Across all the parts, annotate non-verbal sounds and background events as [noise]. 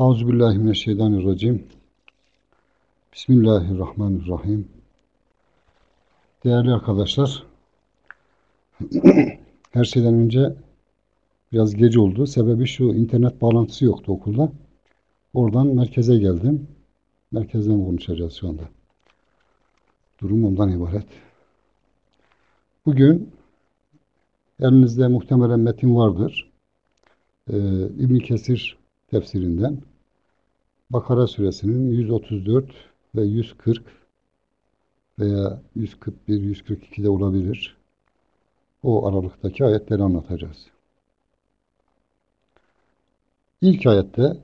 Euzubillahimineşşeytanirracim. Bismillahirrahmanirrahim. Değerli arkadaşlar, [clears throat] her şeyden önce biraz gece oldu. Sebebi şu, internet bağlantısı yoktu okulda. Oradan merkeze geldim. Merkezden konuşacağız şu anda. Durum ondan ibaret. Bugün elinizde muhtemelen metin vardır. Ee, ibn Kesir tefsirinden Bakara suresinin 134 ve 140 veya 141, 142 de olabilir. O aralıktaki ayetleri anlatacağız. İlk ayette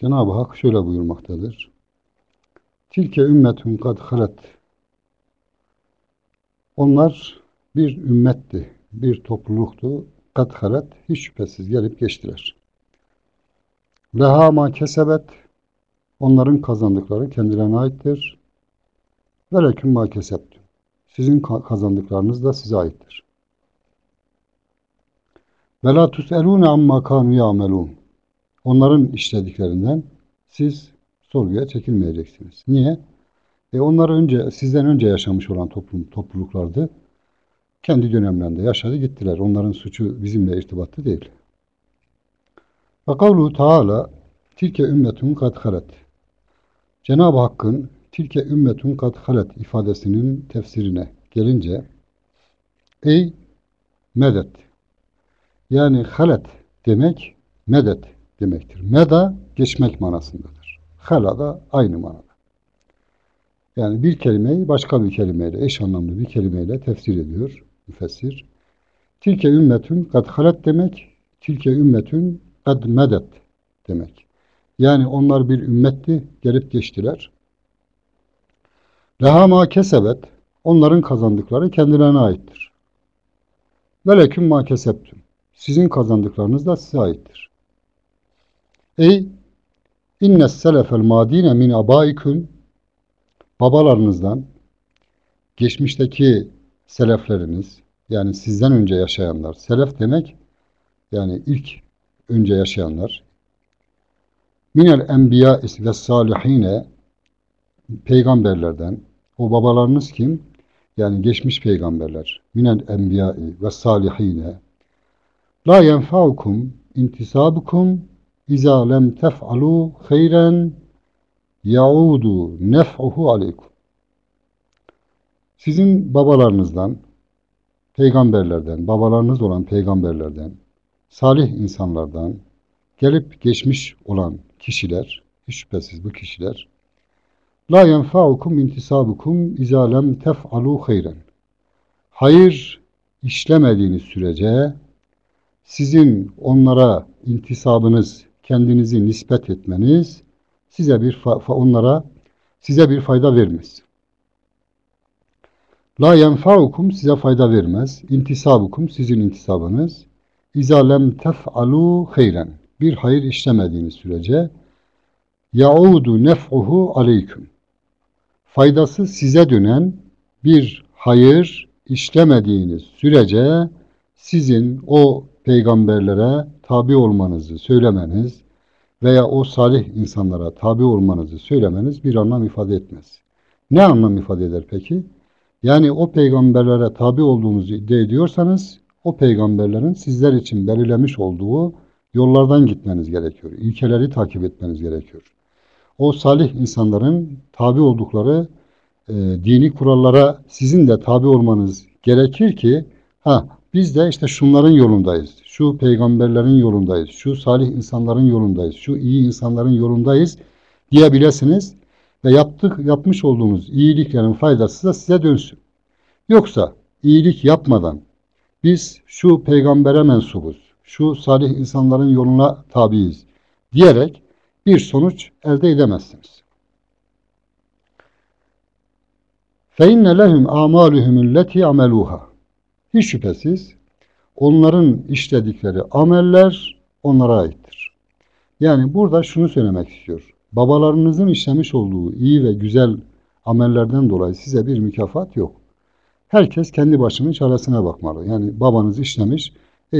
Cenab-ı Hak şöyle buyurmaktadır. Tilke ümmetun kad halet. Onlar bir ümmetti, bir topluluktu. Kad halet, hiç şüphesiz gelip geçtiler. Leha ma kesebet, onların kazandıkları kendilerine aittir. Ve leküm ma kesebtüm. Sizin kazandıklarınız da size aittir. Ve la tus'elûne amma kânû ya'melûn. Onların işlediklerinden siz sorguya çekilmeyeceksiniz. Niye? E onlar önce sizden önce yaşamış olan toplum topluluklardı. Kendi dönemlerinde yaşadı gittiler. Onların suçu bizimle irtibatlı değil. Ve kavlu Teala tilke ümmetun kad halet. Cenab-ı Hakk'ın tilke ümmetun kad halet ifadesinin tefsirine gelince ey medet yani halet demek medet demektir. Meda geçmek manasındadır. Hala da aynı manada. Yani bir kelimeyi başka bir kelimeyle, eş anlamlı bir kelimeyle tefsir ediyor müfessir. Tilke ümmetün kad halet demek, tilke ümmetün kad medet demek. Yani onlar bir ümmetti, gelip geçtiler. Leha ma kesebet, onların kazandıkları kendilerine aittir. Veleküm ma keseptüm, sizin kazandıklarınız da size aittir. Ey innes selefel madine min abaiküm, babalarınızdan, geçmişteki selefleriniz, yani sizden önce yaşayanlar, selef demek, yani ilk önce yaşayanlar, minel enbiya ve salihine peygamberlerden o babalarınız kim? Yani geçmiş peygamberler. Minel enbiya ve salihine la yenfa'ukum intisabukum iza lem tef'alu hayren yaudu nef'uhu aleykum. Sizin babalarınızdan, peygamberlerden, babalarınız olan peygamberlerden, salih insanlardan, gelip geçmiş olan kişiler, hiç şüphesiz bu kişiler, La yenfa'ukum intisabukum izâ lem tef'alû hayren. Hayır işlemediğiniz sürece sizin onlara intisabınız, kendinizi nispet etmeniz size bir onlara size bir fayda vermez. La yenfa'ukum size fayda vermez. İntisabukum sizin intisabınız. İzâ lem tef'alû hayren bir hayır işlemediğiniz sürece yaudu nef'uhu aleyküm. Faydası size dönen bir hayır işlemediğiniz sürece sizin o peygamberlere tabi olmanızı söylemeniz veya o salih insanlara tabi olmanızı söylemeniz bir anlam ifade etmez. Ne anlam ifade eder peki? Yani o peygamberlere tabi olduğunuzu iddia ediyorsanız o peygamberlerin sizler için belirlemiş olduğu yollardan gitmeniz gerekiyor. İlkeleri takip etmeniz gerekiyor. O salih insanların tabi oldukları e, dini kurallara sizin de tabi olmanız gerekir ki ha biz de işte şunların yolundayız. Şu peygamberlerin yolundayız. Şu salih insanların yolundayız. Şu iyi insanların yolundayız diyebilirsiniz ve yaptık yapmış olduğunuz iyiliklerin faydası da size dönsün. Yoksa iyilik yapmadan biz şu peygambere mensubuz şu salih insanların yoluna tabiiz diyerek bir sonuç elde edemezsiniz. فَاِنَّ لَهُمْ اَعْمَالُهُمُ الَّتِي عَمَلُوهَا Hiç şüphesiz onların işledikleri ameller onlara aittir. Yani burada şunu söylemek istiyor. Babalarınızın işlemiş olduğu iyi ve güzel amellerden dolayı size bir mükafat yok. Herkes kendi başının çaresine bakmalı. Yani babanız işlemiş, e,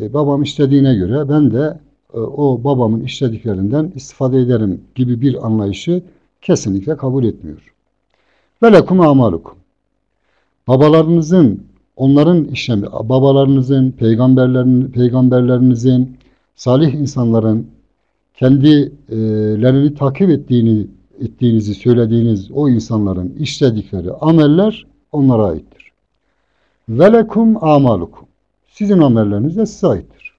e, babam istediğine göre ben de e, o babamın işlediklerinden istifade ederim gibi bir anlayışı kesinlikle kabul etmiyor. Velekum amalukum. Babalarınızın, onların işlemi, babalarınızın, peygamberlerin, peygamberlerinizin, salih insanların kendilerini takip ettiğini ettiğinizi söylediğiniz o insanların işledikleri ameller onlara aittir. Velekum amalukum. Sizin amelleriniz de size aittir.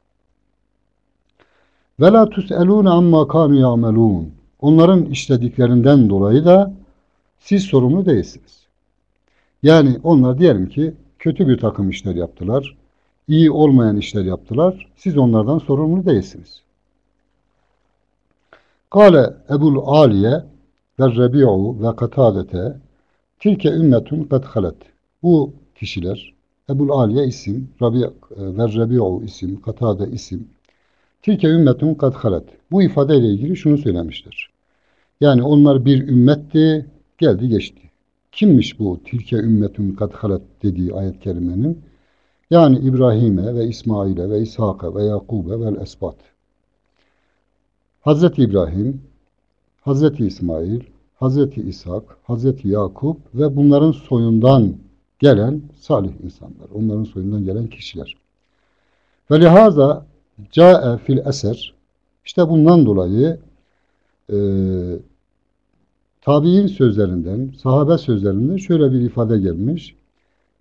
Ve la tus'elûne amma kanu ya'melûn. Onların işlediklerinden dolayı da siz sorumlu değilsiniz. Yani onlar diyelim ki kötü bir takım işler yaptılar, iyi olmayan işler yaptılar, siz onlardan sorumlu değilsiniz. Kale Ebul Aliye ve Rebi'u ve Katadete tilke ümmetun kad halet. Bu kişiler Ebul Aliye isim, Rabi ve Rebi'u isim, Katade isim. Tilke ümmetun kad halet. Bu ifadeyle ilgili şunu söylemiştir. Yani onlar bir ümmetti, geldi geçti. Kimmiş bu tilke ümmetun kad halet dediği ayet kerimenin? Yani İbrahim'e ve İsmail'e ve İshak'a ve Yakub'e ve Esbat. Hazreti İbrahim, Hazreti İsmail, Hazreti İshak, Hazreti Yakup ve bunların soyundan gelen salih insanlar. Onların soyundan gelen kişiler. Ve lihaza ca'e fil eser işte bundan dolayı e, tabi'in sözlerinden, sahabe sözlerinden şöyle bir ifade gelmiş.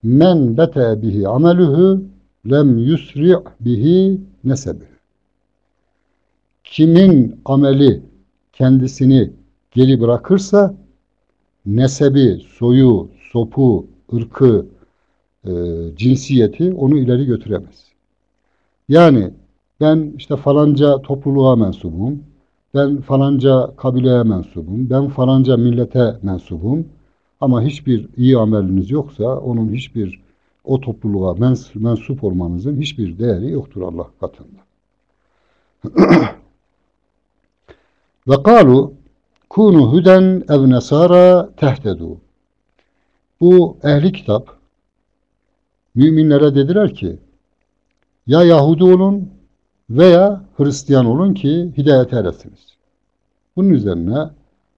Men bete bihi ameluhu lem yusri' bihi nesebi. Kimin ameli kendisini geri bırakırsa nesebi, soyu, sopu, ırkı, e, cinsiyeti onu ileri götüremez. Yani ben işte falanca topluluğa mensubum, ben falanca kabileye mensubum, ben falanca millete mensubum ama hiçbir iyi ameliniz yoksa onun hiçbir o topluluğa mens mensup olmanızın hiçbir değeri yoktur Allah katında. [clears throat] Ve kalu kunu huden ev nesara tehtedu. Bu ehli kitap müminlere dediler ki ya Yahudi olun veya Hristiyan olun ki hidayete eresiniz. Bunun üzerine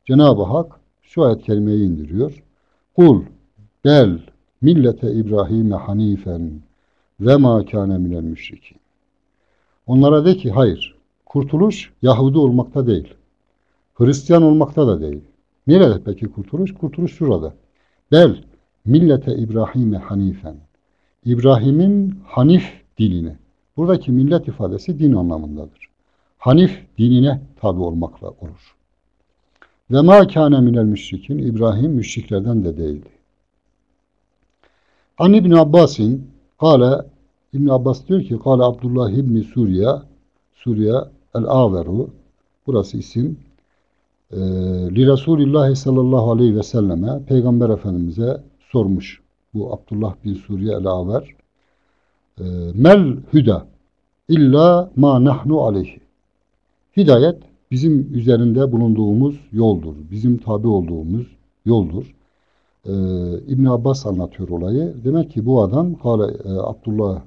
Cenab-ı Hak şu ayet kelimeyi indiriyor. Kul bel millete İbrahim'e hanifen ve ma kâne minel müşrikin. Onlara de ki hayır, kurtuluş Yahudi olmakta değil. Hristiyan olmakta da değil. Nerede peki kurtuluş? Kurtuluş şurada. Bel millete İbrahim'e hanifen. İbrahim'in hanif dinine. Buradaki millet ifadesi din anlamındadır. Hanif dinine tabi olmakla olur. Ve ma kâne minel müşrikin. İbrahim müşriklerden de değildi. An İbn Abbas'in kâle İbn Abbas diyor ki kâle Abdullah İbni Suriye Suriye el-Averu burası isim e, li Resulillahi sallallahu aleyhi ve selleme Peygamber Efendimiz'e sormuş. Bu Abdullah bin Suriye el-Aver e, mel hüda illa ma nahnu aleyhi hidayet bizim üzerinde bulunduğumuz yoldur. Bizim tabi olduğumuz yoldur. Ee, İbn Abbas anlatıyor olayı. Demek ki bu adam kale, e, Abdullah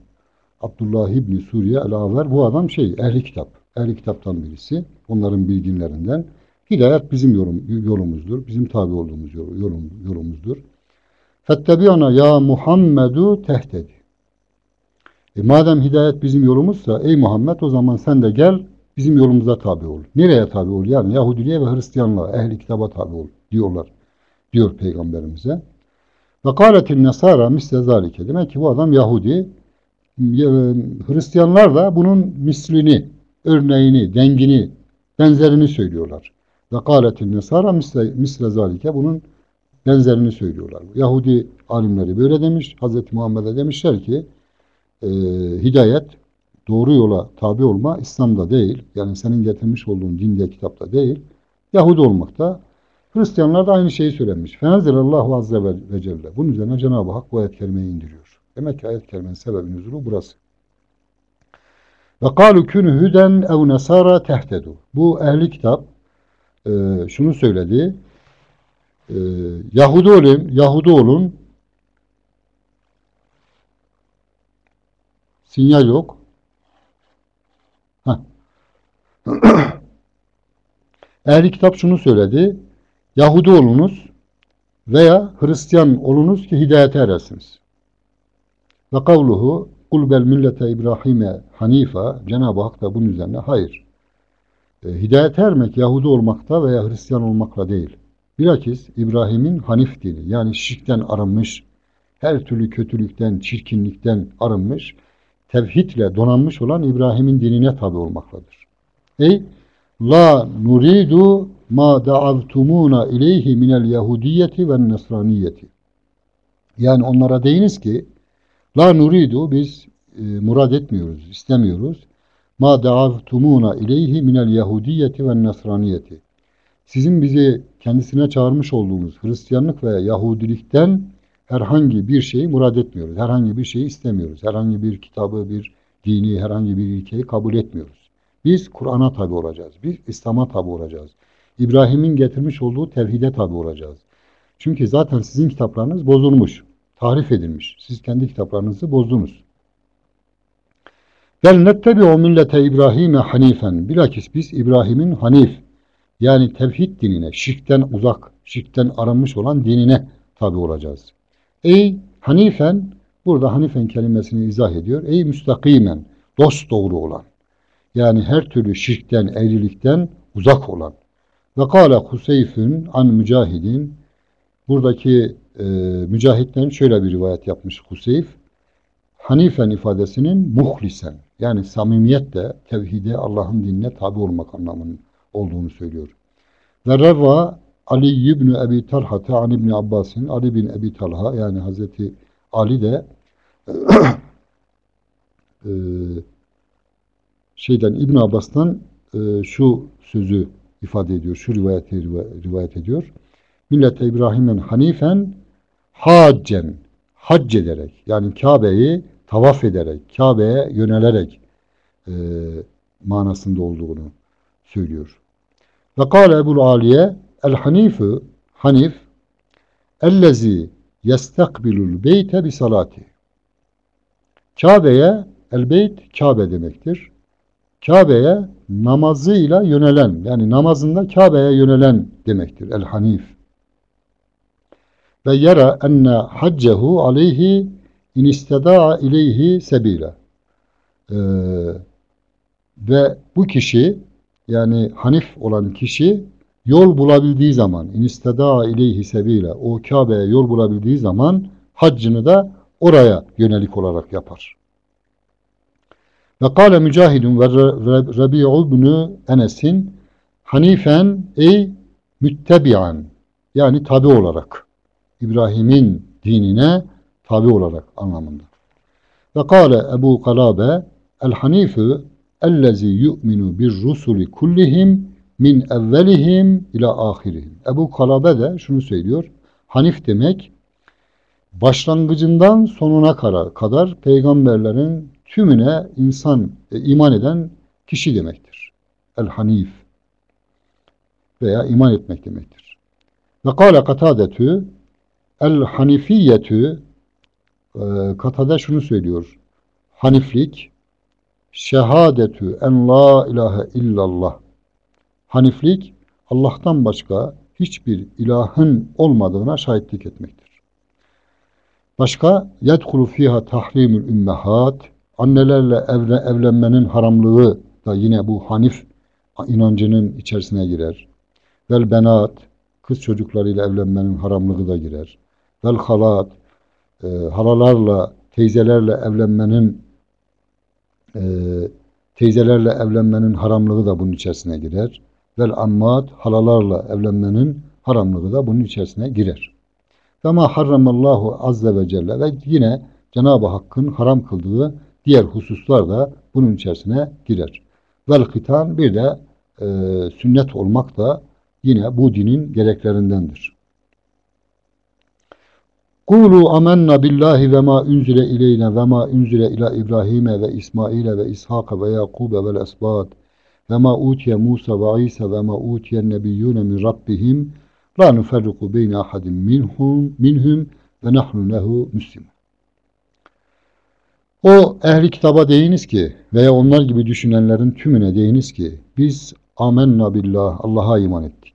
Abdullah İbni Suriye el-Aver bu adam şey ehli kitap. Ehli kitaptan birisi. Onların bilginlerinden. Hidayet bizim yolum, yolumuzdur. Bizim tabi olduğumuz yolum, yolumuzdur. Fettebi'ana ya Muhammedu tehtedi. E madem hidayet bizim yolumuzsa ey Muhammed o zaman sen de gel bizim yolumuza tabi ol. Nereye tabi ol? Yani Yahudiliğe ve Hristiyanlığa, ehli kitaba tabi ol diyorlar. Diyor Peygamberimize. Ve kâletin nesara misle zalike. Demek ki bu adam Yahudi. Hristiyanlar da bunun mislini, örneğini, dengini, benzerini söylüyorlar. Ve kâletin nesara misle, zalike. Bunun benzerini söylüyorlar. Yahudi alimleri böyle demiş. Hazreti Muhammed'e demişler ki e, hidayet doğru yola tabi olma İslam'da değil. Yani senin getirmiş olduğun dinde kitapta değil. Yahudi olmakta. Hristiyanlar da aynı şeyi söylemiş. Fenezilallahu azze ve celle. Bunun üzerine Cenab-ı Hak bu ayet kerimeyi indiriyor. Demek ki ayet kerimenin sebebi nüzulu burası. Ve kalu künü hüden ev nesara tehtedu. Bu ehli kitap e, şunu söyledi. E, Yahudi olun, Yahudi olun. Sinyal yok. [clears throat] Ehli kitap şunu söyledi. Yahudi olunuz veya Hristiyan olunuz ki hidayete eresiniz. Ve kavluhu kul bel millete İbrahim'e hanifa Cenab-ı Hak da bunun üzerine hayır. E, ermek Yahudi olmakta veya Hristiyan olmakla değil. Bilakis İbrahim'in hanif dini yani şirkten arınmış, her türlü kötülükten, çirkinlikten arınmış, tevhidle donanmış olan İbrahim'in dinine tabi olmakladır. Ey la nuridu ma da'avtumuna ileyhi minel yahudiyeti ve nesraniyeti. Yani onlara deyiniz ki la nuridu biz e, murad etmiyoruz, istemiyoruz. Ma da'avtumuna ileyhi minel yahudiyeti ve nesraniyeti. Sizin bizi kendisine çağırmış olduğunuz Hristiyanlık veya Yahudilikten herhangi bir şeyi murad etmiyoruz. Herhangi bir şeyi istemiyoruz. Herhangi bir kitabı, bir dini, herhangi bir ilkeyi kabul etmiyoruz. Biz Kur'an'a tabi olacağız. Biz İslam'a tabi olacağız. İbrahim'in getirmiş olduğu tevhide tabi olacağız. Çünkü zaten sizin kitaplarınız bozulmuş, tahrif edilmiş. Siz kendi kitaplarınızı bozdunuz. Vel nettebi'u millete İbrahim'e hanifen. Bilakis biz İbrahim'in hanif, yani tevhid dinine, şirkten uzak, şirkten arınmış olan dinine tabi olacağız. Ey hanifen, burada hanifen kelimesini izah ediyor. Ey müstakimen, dost doğru olan. Yani her türlü şirkten, eğrilikten uzak olan. Ve kâle Huseyfün an mücahidin. Buradaki e, mücahitten şöyle bir rivayet yapmış Huseyf. Hanifen ifadesinin muhlisen yani samimiyetle tevhide Allah'ın dinine tabi olmak anlamının olduğunu söylüyor. Ve reva Ali ibn Ebi Talha an İbn Abbas'ın Ali bin Ebi Talha yani Hazreti Ali de [clears throat] e, şeyden İbn Abbas'tan e, şu sözü ifade ediyor. Şu rivayeti rivayet ediyor. Millete İbrahim'in hanifen haccen hac ederek yani Kabe'yi tavaf ederek Kabe'ye yönelerek e, manasında olduğunu söylüyor. Ve kâle Ebul Aliye el hanifu hanif ellezi yestekbilul beyte bi salati. Kabe'ye el beyt Kabe demektir. Kabe'ye namazıyla yönelen yani namazında Kabe'ye yönelen demektir el hanif. Ve yara enne haccehu aleyhi in istedaa ileyhi sebila. Ee, ve bu kişi yani hanif olan kişi yol bulabildiği zaman inisteda ileyhi sebile o Kabe'ye yol bulabildiği zaman haccını da oraya yönelik olarak yapar. Ve kâle mücahidun ve Rabi'u ibn Enes'in hanifen ey müttebi'an yani tabi olarak İbrahim'in dinine tabi olarak anlamında. Ve kâle Ebu Kalabe el hanifu ellezî yu'minu bir rusuli kullihim min evvelihim ila ahirihim. Ebu Kalabe de şunu söylüyor. Hanif demek başlangıcından sonuna kadar peygamberlerin tümüne insan e, iman eden kişi demektir. El Hanif veya iman etmek demektir. Ve kâle katadetü el hanifiyetü e, Katade şunu söylüyor. Haniflik şehadetü en la ilahe illallah. Haniflik Allah'tan başka hiçbir ilahın olmadığına şahitlik etmektir. Başka yedhulu fiha tahrimül ümmehat annelerle evle, evlenmenin haramlığı da yine bu hanif inancının içerisine girer. Vel benat kız çocuklarıyla evlenmenin haramlığı da girer. Vel halat e, halalarla teyzelerle evlenmenin e, teyzelerle evlenmenin haramlığı da bunun içerisine girer. Vel ammat halalarla evlenmenin haramlığı da bunun içerisine girer. Ve ma harramallahu azze ve celle ve yine Cenab-ı Hakk'ın haram kıldığı diğer hususlar da bunun içerisine girer. Vel hitan bir de e, sünnet olmak da yine bu dinin gereklerindendir. Kulu amenna billahi ve ma unzile ileyne ve ma unzile ila İbrahim'e ve İsmail'e ve İshak'a ve Yakub'e ve esbat ve ma utiye Musa ve İsa ve ma utiye nebiyyune min rabbihim la nuferriku beyne ahadin minhum, minhum ve nahnu lehu müslim. O ehli kitaba deyiniz ki veya onlar gibi düşünenlerin tümüne deyiniz ki biz amenna billah Allah'a iman ettik.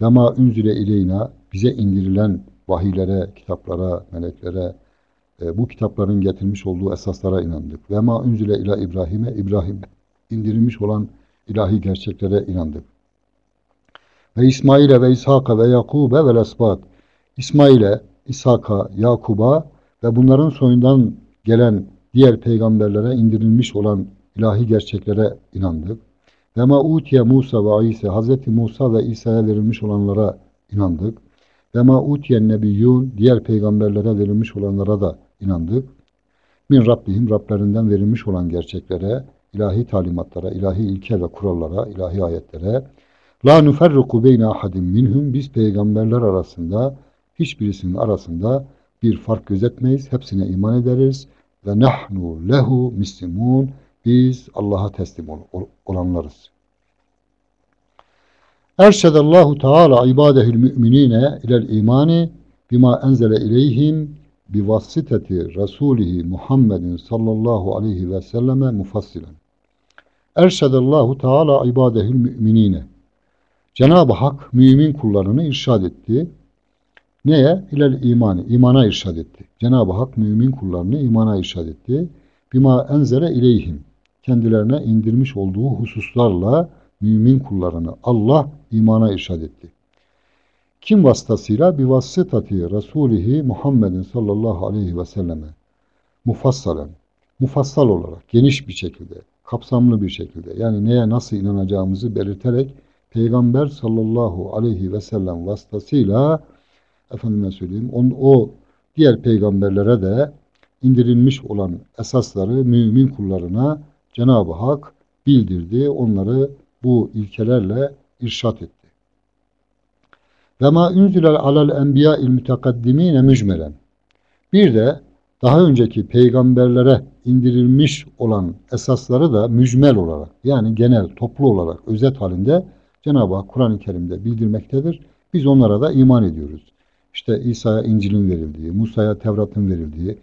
Ve ma unzile ileyna bize indirilen vahiylere, kitaplara, meleklere, e, bu kitapların getirmiş olduğu esaslara inandık. Ve ma unzile ila İbrahim'e, İbrahim indirilmiş olan ilahi gerçeklere inandık. Ve İsmail'e ve İshak'a ve Yakub'e ve Lesbat. İsmail'e, İshak'a, Yakub'a ve bunların soyundan gelen diğer peygamberlere indirilmiş olan ilahi gerçeklere inandık. Ve ma utiye Musa ve İsa, Hazreti Musa ve İsa'ya verilmiş olanlara inandık. Ve ma utiye nebiyyun, diğer peygamberlere verilmiş olanlara da inandık. Min Rabbihim, Rablerinden verilmiş olan gerçeklere, ilahi talimatlara, ilahi ilke ve kurallara, ilahi ayetlere, La nuferruku beyne ahadim minhum, biz peygamberler arasında, hiçbirisinin arasında bir fark gözetmeyiz, hepsine iman ederiz. Ve nahnu lehu mislimun, biz Allah'a teslim ol olanlarız. Erşedallahu Teala ibadehül müminine ilel imani bima enzele ileyhim bivasiteti Resulihi Muhammedin sallallahu aleyhi ve selleme mufassilen. Erşedallahu Teala ibadehül müminine. Cenab-ı Hak mümin kullarını irşad etti. Neye? İlel imani. imana irşad etti. Cenab-ı Hak mümin kullarını imana irşad etti. Bima enzele ileyhim kendilerine indirmiş olduğu hususlarla mümin kullarını Allah imana irşad etti. Kim vasıtasıyla? Bir vasıtati Resulihi Muhammedin sallallahu aleyhi ve selleme mufassalen, mufassal olarak, geniş bir şekilde, kapsamlı bir şekilde, yani neye nasıl inanacağımızı belirterek Peygamber sallallahu aleyhi ve sellem vasıtasıyla efendime söyleyeyim, on, o diğer peygamberlere de indirilmiş olan esasları mümin kullarına Cenab-ı Hak bildirdi, onları bu ilkelerle irşat etti. Ve ma unzilel alel enbiya'il mütekaddimine mücmelen. Bir de daha önceki peygamberlere indirilmiş olan esasları da mücmel olarak yani genel, toplu olarak, özet halinde Cenab-ı Hak Kur'an-ı Kerim'de bildirmektedir. Biz onlara da iman ediyoruz. İşte İsa'ya İncil'in verildiği, Musa'ya Tevrat'ın verildiği,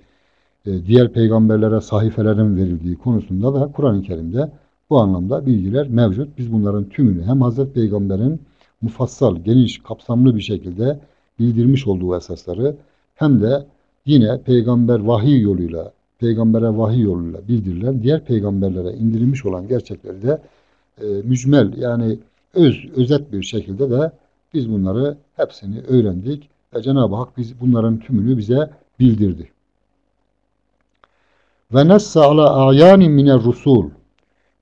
e, diğer peygamberlere sahifelerin verildiği konusunda da Kur'an-ı Kerim'de bu anlamda bilgiler mevcut. Biz bunların tümünü hem Hazreti Peygamber'in mufassal, geniş, kapsamlı bir şekilde bildirmiş olduğu esasları hem de yine peygamber vahiy yoluyla, peygambere vahiy yoluyla bildirilen diğer peygamberlere indirilmiş olan gerçekleri de e, mücmel yani öz, özet bir şekilde de biz bunları hepsini öğrendik ve Cenab-ı Hak biz bunların tümünü bize bildirdi. Ve nessa ala ayanin miner rusul.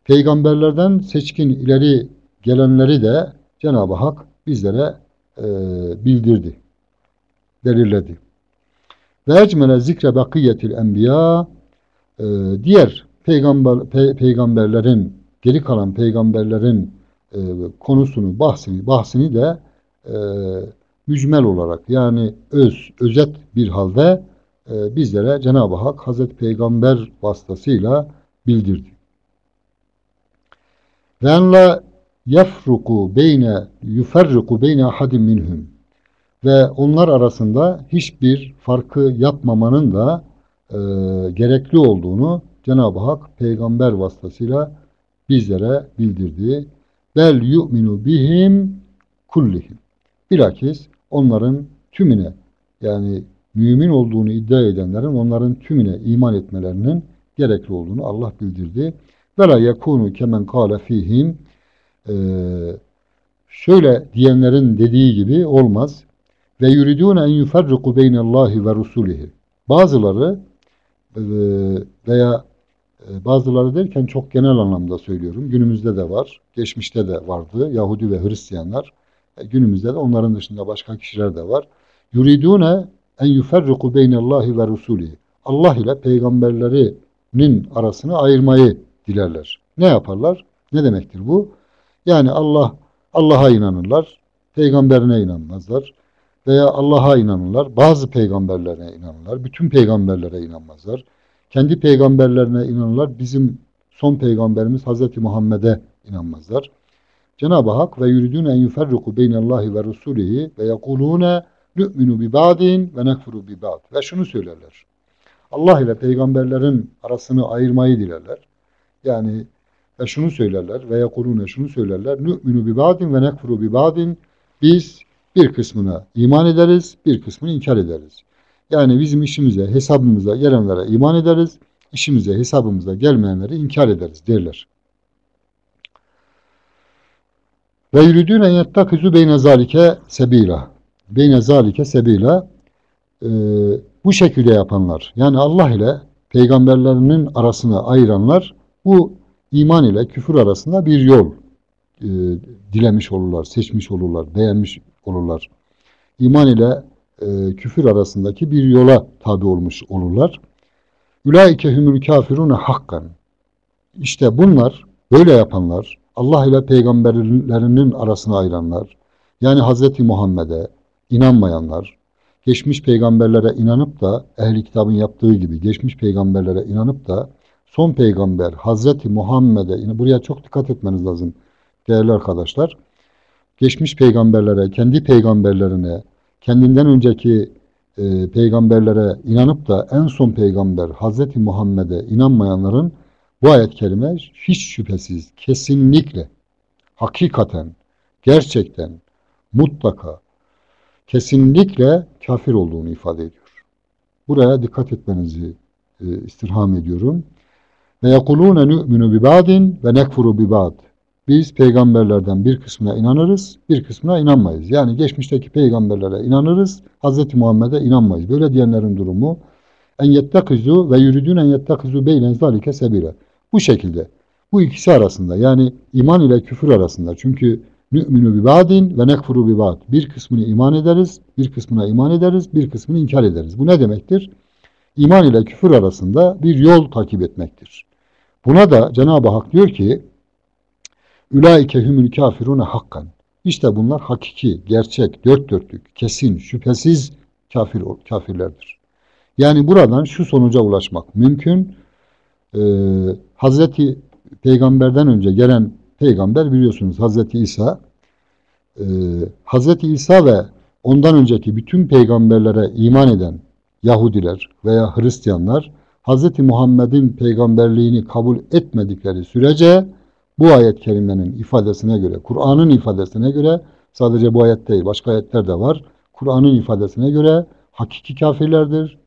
Peygamberlerden seçkin ileri gelenleri de Cenab-ı Hak bizlere e, bildirdi, belirledi. Ve zikre bakiyetil enbiya e, diğer peygamber, pe, peygamberlerin, geri kalan peygamberlerin e, konusunu, bahsini, bahsini de e, mücmel olarak yani öz, özet bir halde e, bizlere Cenab-ı Hak Hazreti Peygamber vasıtasıyla bildirdi. Ve enla yefruku beyne yuferriku beyne hadim minhum ve onlar arasında hiçbir farkı yapmamanın da e, gerekli olduğunu Cenab-ı Hak peygamber vasıtasıyla bizlere bildirdi. Bel yu'minu bihim kullihim. Bilakis onların tümüne yani mümin olduğunu iddia edenlerin onların tümüne iman etmelerinin gerekli olduğunu Allah bildirdi. Ve la yekunu kemen kâle fihim ee, şöyle diyenlerin dediği gibi olmaz. Ve yuridûne en yuferriku beynallahi ve rusulihi. Bazıları e, veya e, bazıları derken çok genel anlamda söylüyorum. Günümüzde de var, geçmişte de vardı Yahudi ve Hristiyanlar. E, günümüzde de onların dışında başka kişiler de var. Yuridûne en yuferriku beynallahi ve rusulihi. Allah ile peygamberlerinin arasını ayırmayı dilerler. Ne yaparlar? Ne demektir bu? Yani Allah Allah'a inanırlar, peygamberine inanmazlar veya Allah'a inanırlar, bazı peygamberlerine inanırlar, bütün peygamberlere inanmazlar. Kendi peygamberlerine inanırlar, bizim son peygamberimiz Hazreti Muhammed'e inanmazlar. Cenab-ı Hak ve yuridun en yuferriku beynallahi ve rusulihi ve yekulune nu'minu bi ba'din ve nekfuru bi ba'd. Ve şunu söylerler. Allah ile peygamberlerin arasını ayırmayı dilerler. Yani ve şunu söylerler ve yekulune şunu söylerler. Nü'minu bi ba'din ve nekfuru bi ba'din. Biz bir kısmına iman ederiz, bir kısmını inkar ederiz. Yani bizim işimize, hesabımıza gelenlere iman ederiz, işimize, hesabımıza gelmeyenleri inkar ederiz derler. Ve yürüdüğüne yettaküzü beyne zalike sebila. Beyne zalike sebila. Ee, bu şekilde yapanlar, yani Allah ile peygamberlerinin arasını ayıranlar, bu iman ile küfür arasında bir yol e, dilemiş olurlar, seçmiş olurlar, beğenmiş olurlar. İman ile e, küfür arasındaki bir yola tabi olmuş olurlar. Ülaike humul kafirune hakkan. İşte bunlar, böyle yapanlar, Allah ile peygamberlerinin arasını ayıranlar, yani Hz. Muhammed'e inanmayanlar, geçmiş peygamberlere inanıp da ehli kitabın yaptığı gibi geçmiş peygamberlere inanıp da son peygamber Hazreti Muhammed'e buraya çok dikkat etmeniz lazım değerli arkadaşlar. Geçmiş peygamberlere, kendi peygamberlerine, kendinden önceki e, peygamberlere inanıp da en son peygamber Hazreti Muhammed'e inanmayanların bu ayet-i kerime hiç şüphesiz, kesinlikle, hakikaten, gerçekten, mutlaka, kesinlikle kafir olduğunu ifade ediyor. Buraya dikkat etmenizi e, istirham ediyorum. Ve yekulûne nu'minu bi ba'din ve nekfuru bi. Biz peygamberlerden bir kısmına inanırız, bir kısmına inanmayız. Yani geçmişteki peygamberlere inanırız, Hz. Muhammed'e inanmayız. Böyle diyenlerin durumu en yettekizu ve yürüdüğün en yettekizu beylen zalike sebire. Bu şekilde. Bu ikisi arasında yani iman ile küfür arasında. Çünkü nü'minu bi ve nekfuru bi. Bir kısmını iman ederiz, bir kısmına iman ederiz, bir kısmını inkar ederiz. Bu ne demektir? İman ile küfür arasında bir yol takip etmektir. Buna da Cenab-ı Hak diyor ki Ülaike humul kafirune hakkan. İşte bunlar hakiki, gerçek, dört dörtlük, kesin, şüphesiz kafir, kafirlerdir. Yani buradan şu sonuca ulaşmak mümkün. Ee, Hazreti Peygamber'den önce gelen peygamber biliyorsunuz Hazreti İsa. Ee, Hazreti İsa ve ondan önceki bütün peygamberlere iman eden Yahudiler veya Hristiyanlar Hazreti Muhammed'in peygamberliğini kabul etmedikleri sürece bu ayet kerimenin ifadesine göre, Kur'an'ın ifadesine göre sadece bu ayet değil başka ayetler de var. Kur'an'ın ifadesine göre hakiki kafirlerdir,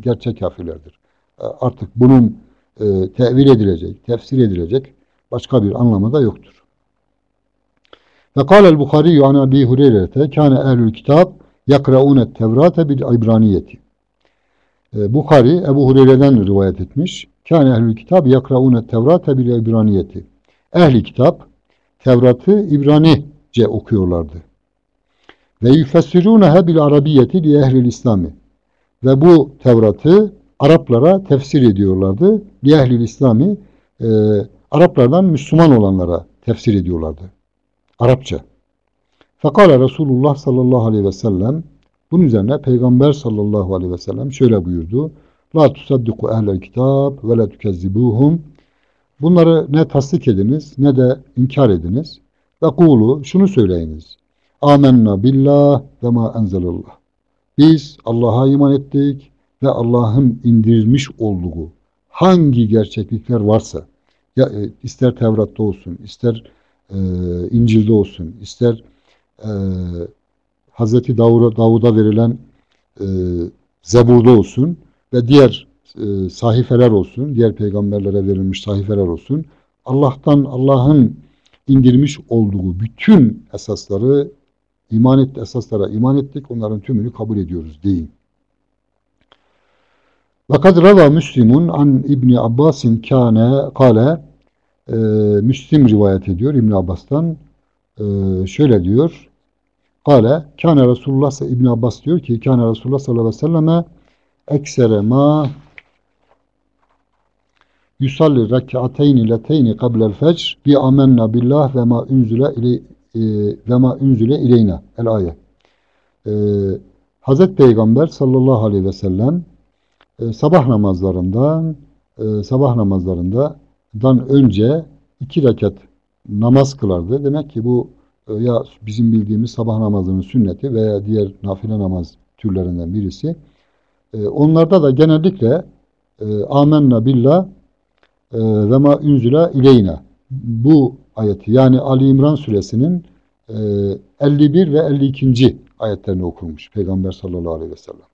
gerçek kafirlerdir. E, artık bunun e, tevil edilecek, tefsir edilecek başka bir anlamı da yoktur. Ve kâlel Bukhari an Abi Hureyre'te kâne ehlül kitab yakraûnet tevrate bil ibraniyeti. E, Bukhari Ebu Hureyre'den rivayet etmiş. Kâne ehlül kitab yakraûnet tevrate bil ibraniyeti. Ehli kitap Tevrat'ı İbranice okuyorlardı. Ve yufessirûnehe bil arabiyeti li ehlil İslami. Ve bu Tevrat'ı Araplara tefsir ediyorlardı. Li ehlil İslami e, Araplardan Müslüman olanlara tefsir ediyorlardı. Arapça. Fekale Resulullah sallallahu aleyhi ve sellem bunun üzerine Peygamber sallallahu aleyhi ve sellem şöyle buyurdu. La tusaddiku ehlel kitab ve la tukezzibuhum Bunları ne tasdik ediniz ne de inkar ediniz. Ve kulu şunu söyleyiniz. Amenna billah ve ma enzelallah. Biz Allah'a iman ettik ve Allah'ın indirmiş olduğu hangi gerçeklikler varsa ya e, ister Tevrat'ta olsun, ister e, İncil'de olsun, ister e, Hazreti Davud'a verilen e, Zebur'da olsun ve diğer e, sahifeler olsun, diğer peygamberlere verilmiş sahifeler olsun. Allah'tan, Allah'ın indirmiş olduğu bütün esasları iman et, esaslara iman ettik. Onların tümünü kabul ediyoruz deyin. Ve kad rava Müslimun an İbni Abbasin kâne kâle e, Müslim rivayet ediyor İbn Abbas'tan e, şöyle diyor kâle kâne Resulullah İbn Abbas diyor ki kâne Resulullah sallallahu aleyhi ve selleme eksere ma yusalli rek'ateyni leteyni kablel fecr bi amenna billah ve ma unzile ile e, ve ma unzile ileyna el ayet. Ee, Hazreti Peygamber sallallahu aleyhi ve sellem e, sabah namazlarından e, sabah namazlarından önce iki rekat namaz kılardı. Demek ki bu ya bizim bildiğimiz sabah namazının sünneti veya diğer nafile namaz türlerinden birisi. E, onlarda da genellikle e, amenna billah e, ve ma unzila ileyna bu ayeti yani Ali İmran suresinin e, 51 ve 52. ayetlerini okurmuş Peygamber sallallahu aleyhi ve sellem.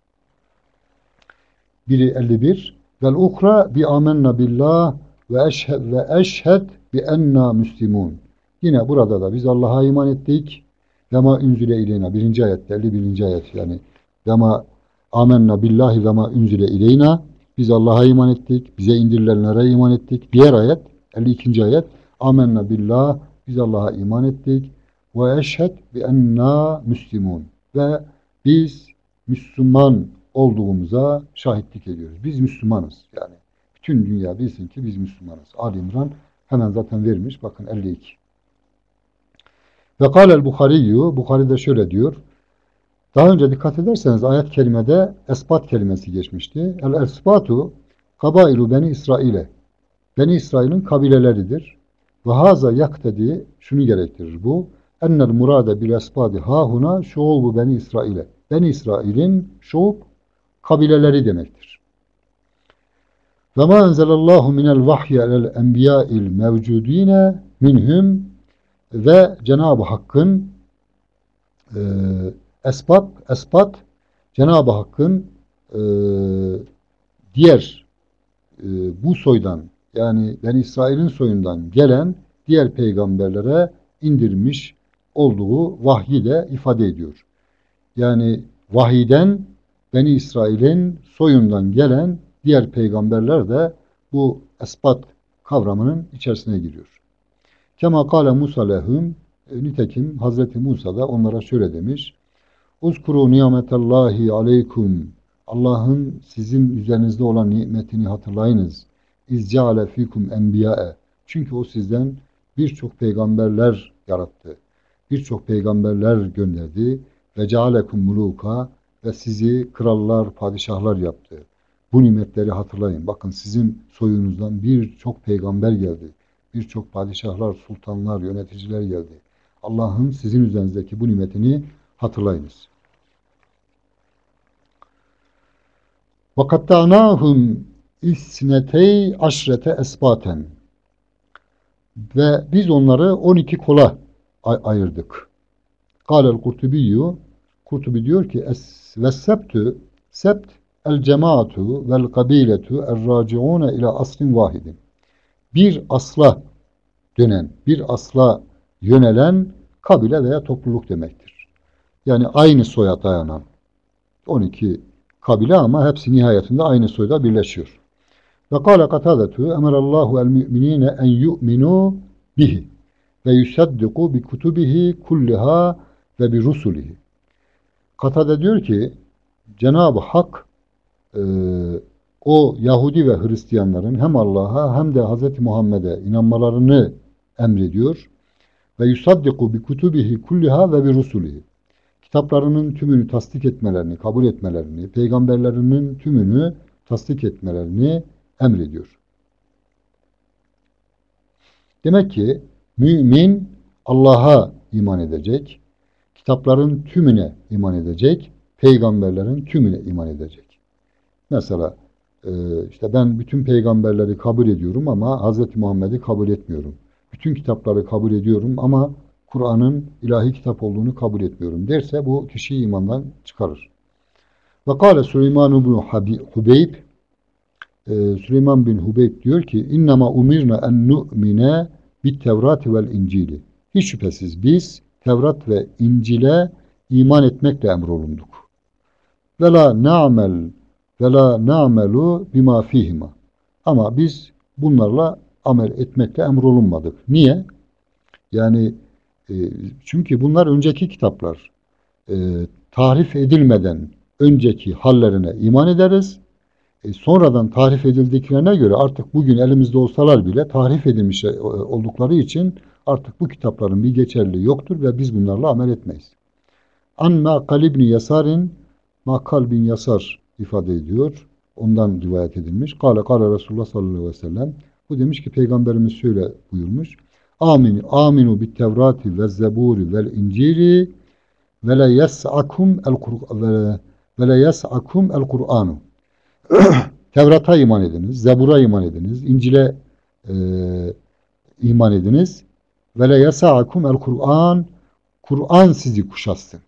Biri 51 vel ukra bi amenna billah ve eşhed ve eşhed bi enna müslimun. Yine burada da biz Allah'a iman ettik. Ve ma unzile ileyna. Birinci ayette 51. ayet yani. Ve ma amenna billahi ve ma ileyna. Biz Allah'a iman ettik. Bize indirilenlere iman ettik. Diğer ayet 52. ayet. Amenna billah. Biz Allah'a iman ettik. Ve eşhed bi enna müslimun. Ve biz Müslüman olduğumuza şahitlik ediyoruz. Biz Müslümanız yani. Bütün dünya bilsin ki biz Müslümanız. Ali İmran hemen zaten vermiş. Bakın 52. Ve kâlel Bukhariyyü, Bukhari de şöyle diyor. Daha önce dikkat ederseniz ayet kelimede esbat kelimesi geçmişti. El esbatu kabailu beni İsrail'e. Beni İsrail'in kabileleridir. Ve haza yaktedi şunu gerektirir bu. Ennel murade bil esbadi hahuna şuubu beni İsrail'e. Beni İsrail'in şuub kabileleri demektir. Ve ma enzelallahu minel vahye el enbiya'il mevcudine minhum ve Cenab-ı Hakk'ın e, esbab, esbat Cenab-ı Hakk'ın e, diğer e, bu soydan yani Ben İsrail'in soyundan gelen diğer peygamberlere indirmiş olduğu vahyi de ifade ediyor. Yani vahiden Beni İsrail'in soyundan gelen diğer peygamberler de bu esbat kavramının içerisine giriyor. Kema kâle Musa lehum e, nitekim Hazreti Musa da onlara şöyle demiş. Uzkuru nimetallahi aleykum Allah'ın sizin üzerinizde olan nimetini hatırlayınız. İzceale fikum enbiya'e çünkü o sizden birçok peygamberler yarattı. Birçok peygamberler gönderdi. Ve cealekum muluka ve sizi krallar, padişahlar yaptı. Bu nimetleri hatırlayın. Bakın sizin soyunuzdan birçok peygamber geldi Birçok padişahlar, sultanlar, yöneticiler geldi. Allah'ın sizin üzerinizdeki bu nimetini hatırlayınız. وَقَطَّعْنَاهُمْ isnetey aşrete esbaten ve biz onları 12 kola ay ayırdık. Kâlel Kurtubiyyü Kurtubi diyor ki ve sebtü sebt el cemaatu vel kabiletu er raciune ila aslin vahidin. Bir asla dönen, bir asla yönelen kabile veya topluluk demektir. Yani aynı soya dayanan 12 kabile ama hepsi nihayetinde aynı soyda birleşiyor. Ve kâle katadetu emerallahu el müminine en yu'minu bihi ve yusaddiku bi kutubihi kulliha ve bi rusulihi. Katade diyor ki Cenab-ı Hak e, o Yahudi ve Hristiyanların hem Allah'a hem de Hz. Muhammed'e inanmalarını emrediyor. Ve yusaddiku bi kutubihi kulliha ve bi rusulihi. Kitaplarının tümünü tasdik etmelerini, kabul etmelerini, peygamberlerinin tümünü tasdik etmelerini emrediyor. Demek ki mümin Allah'a iman edecek, kitapların tümüne iman edecek, peygamberlerin tümüne iman edecek. Mesela işte ben bütün peygamberleri kabul ediyorum ama Hz. Muhammed'i kabul etmiyorum. Bütün kitapları kabul ediyorum ama Kur'an'ın ilahi kitap olduğunu kabul etmiyorum derse bu kişiyi imandan çıkarır. Ve kâle Süleyman bin Hubeyb e, Süleyman bin Hubeyb diyor ki innema umirna en nu'mine bit tevrati vel incili. Hiç şüphesiz biz Tevrat ve İncil'e iman etmekle emrolunduk. Ve la na'mel ve la na'melu bima fihima. Ama biz bunlarla amel etmekle emrolunmadık. Niye? Yani e, çünkü bunlar önceki kitaplar. E, tahrif edilmeden önceki hallerine iman ederiz. E, sonradan tahrif edildiklerine göre artık bugün elimizde olsalar bile tahrif edilmiş e, oldukları için artık bu kitapların bir geçerliliği yoktur ve biz bunlarla amel etmeyiz. An Makal İbni Yasar'ın Makal bin Yasar ifade ediyor. Ondan rivayet edilmiş. Kale kale Resulullah sallallahu aleyhi ve sellem. Bu demiş ki Peygamberimiz şöyle buyurmuş. Amin, aminu bit tevrati ve zeburi vel inciri ve le yes'akum el ve le yes'akum el Kur'anu. [clears throat] Tevrat'a iman ediniz, Zebur'a iman ediniz, İncil'e e, iman ediniz. Ve le yasa'akum el Kur'an Kur'an sizi kuşatsın.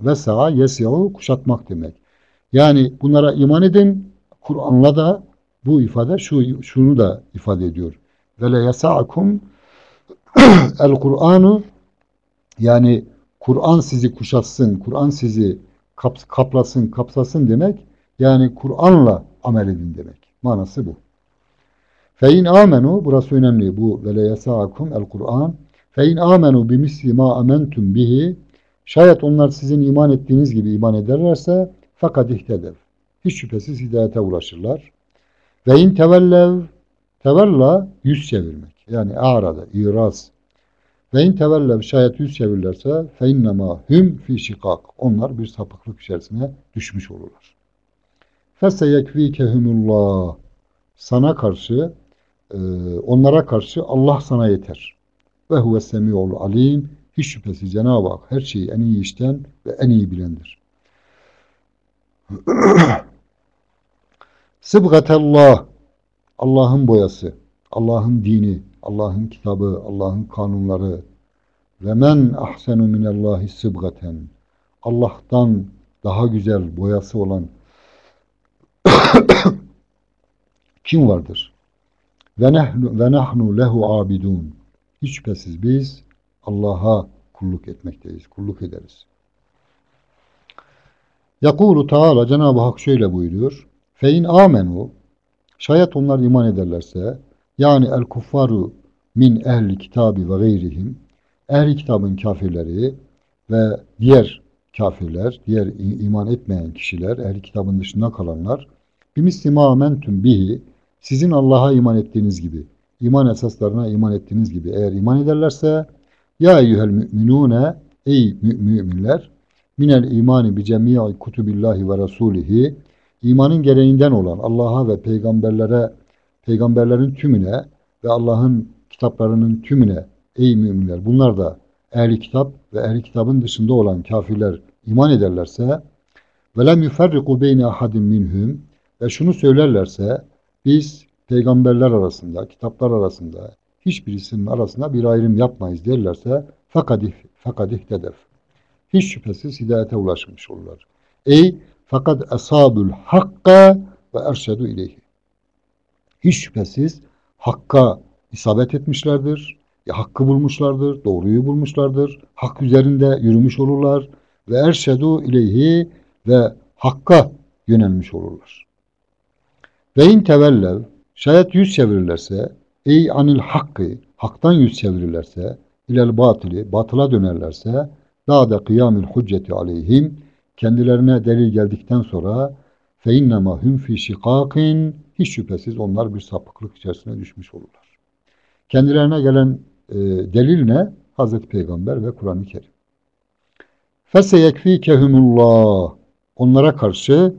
Ve sa'a yes'u kuşatmak demek. Yani bunlara iman edin. Kur'an'la da bu ifade şu şunu da ifade ediyor. Ve le yasa'akum [clears throat] el Kur'anu yani Kur'an sizi kuşatsın, Kur'an sizi kap, kaplasın, kapsasın demek. Yani Kur'an'la amel edin demek. Manası bu. Fein amenu burası önemli bu ve le yasa'akum el Kur'an. Fein amenu bimisli ma amentum bihi şayet onlar sizin iman ettiğiniz gibi iman ederlerse fakat ihtedev. Hiç şüphesiz hidayete ulaşırlar. Ve in tevellev tevella yüz çevirmek. Yani arada, iraz. Ve in tevellev şayet yüz çevirirlerse fe innema hüm fi şikak. Onlar bir sapıklık içerisine düşmüş olurlar. Feseyekvikehumullah. Sana karşı, e, onlara karşı Allah sana yeter. Ve huve semiul alim. Hiç şüphesiz Cenab-ı Hak her şeyi en iyi işten ve en iyi bilendir. Sıbgatellah. Allah'ın boyası, Allah'ın dini, Allah'ın kitabı, Allah'ın kanunları ve men ahsenu minallahi sıbgaten. Allah'tan daha güzel boyası olan [coughs] kim vardır? Ve nahnu, ve nahnu lehu abidun. Hiç şüphesiz biz Allah'a kulluk etmekteyiz, kulluk ederiz. Yakulu Teala Cenab-ı Hak şöyle buyuruyor. Fein amenu şayet onlar iman ederlerse yani el kuffaru min ehli kitabı ve gayrihim ehli kitabın kafirleri ve diğer kafirler, diğer iman etmeyen kişiler, ehli kitabın dışında kalanlar bimislima amentum bihi sizin Allah'a iman ettiğiniz gibi, iman esaslarına iman ettiğiniz gibi eğer iman ederlerse ya eyyuhel müminune ey müminler minel imani bi cemi'i kutubillahi ve rasulihi imanın gereğinden olan Allah'a ve peygamberlere peygamberlerin tümüne ve Allah'ın kitaplarının tümüne ey müminler bunlar da ehli kitap ve ehli kitabın dışında olan kafirler iman ederlerse ve lem yuferriku beyne ahadin minhum ve şunu söylerlerse biz peygamberler arasında, kitaplar arasında hiçbirisinin arasında bir ayrım yapmayız derlerse fakadih fakadih dedef. Hiç şüphesiz hidayete ulaşmış olurlar. Ey fakat asabul hakka ve erşedu ileyhi. Hiç şüphesiz hakka isabet etmişlerdir. Ya, hakkı bulmuşlardır, doğruyu bulmuşlardır. Hak üzerinde yürümüş olurlar ve erşedu ileyhi ve hakka yönelmiş olurlar. Ve in tevellev şayet yüz çevirirlerse ey anil hakkı haktan yüz çevirirlerse ilel batili batıla dönerlerse daha da kıyamül hücceti aleyhim kendilerine delil geldikten sonra fe innema hum fi şikakin hiç şüphesiz onlar bir sapıklık içerisine düşmüş olurlar. Kendilerine gelen e, delil ne? Hazreti Peygamber ve Kur'an-ı Kerim. Feseyekfikehumullah onlara karşı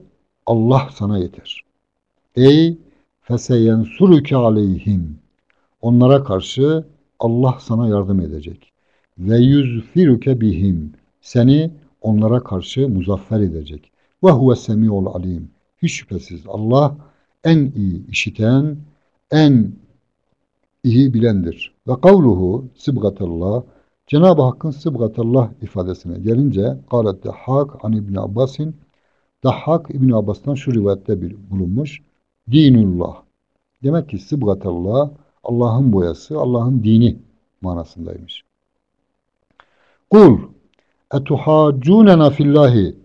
Allah sana yeter. Ey feseyensuruke aleyhim onlara karşı Allah sana yardım edecek. Ve yüzfiruke bihim seni onlara karşı muzaffer edecek. Ve huve semiul alim. Hiç şüphesiz Allah en iyi işiten, en iyi bilendir. Ve kavluhu sıbgatallah Cenab-ı Hakk'ın sıbgatallah ifadesine gelince galet Dahhak an İbn Abbas'in Dahhak İbn Abbas'tan şu rivayette bir bulunmuş. Dinullah. Demek ki sıbgatallah Allah'ın boyası, Allah'ın dini manasındaymış. Kul etuhaccunena fillahi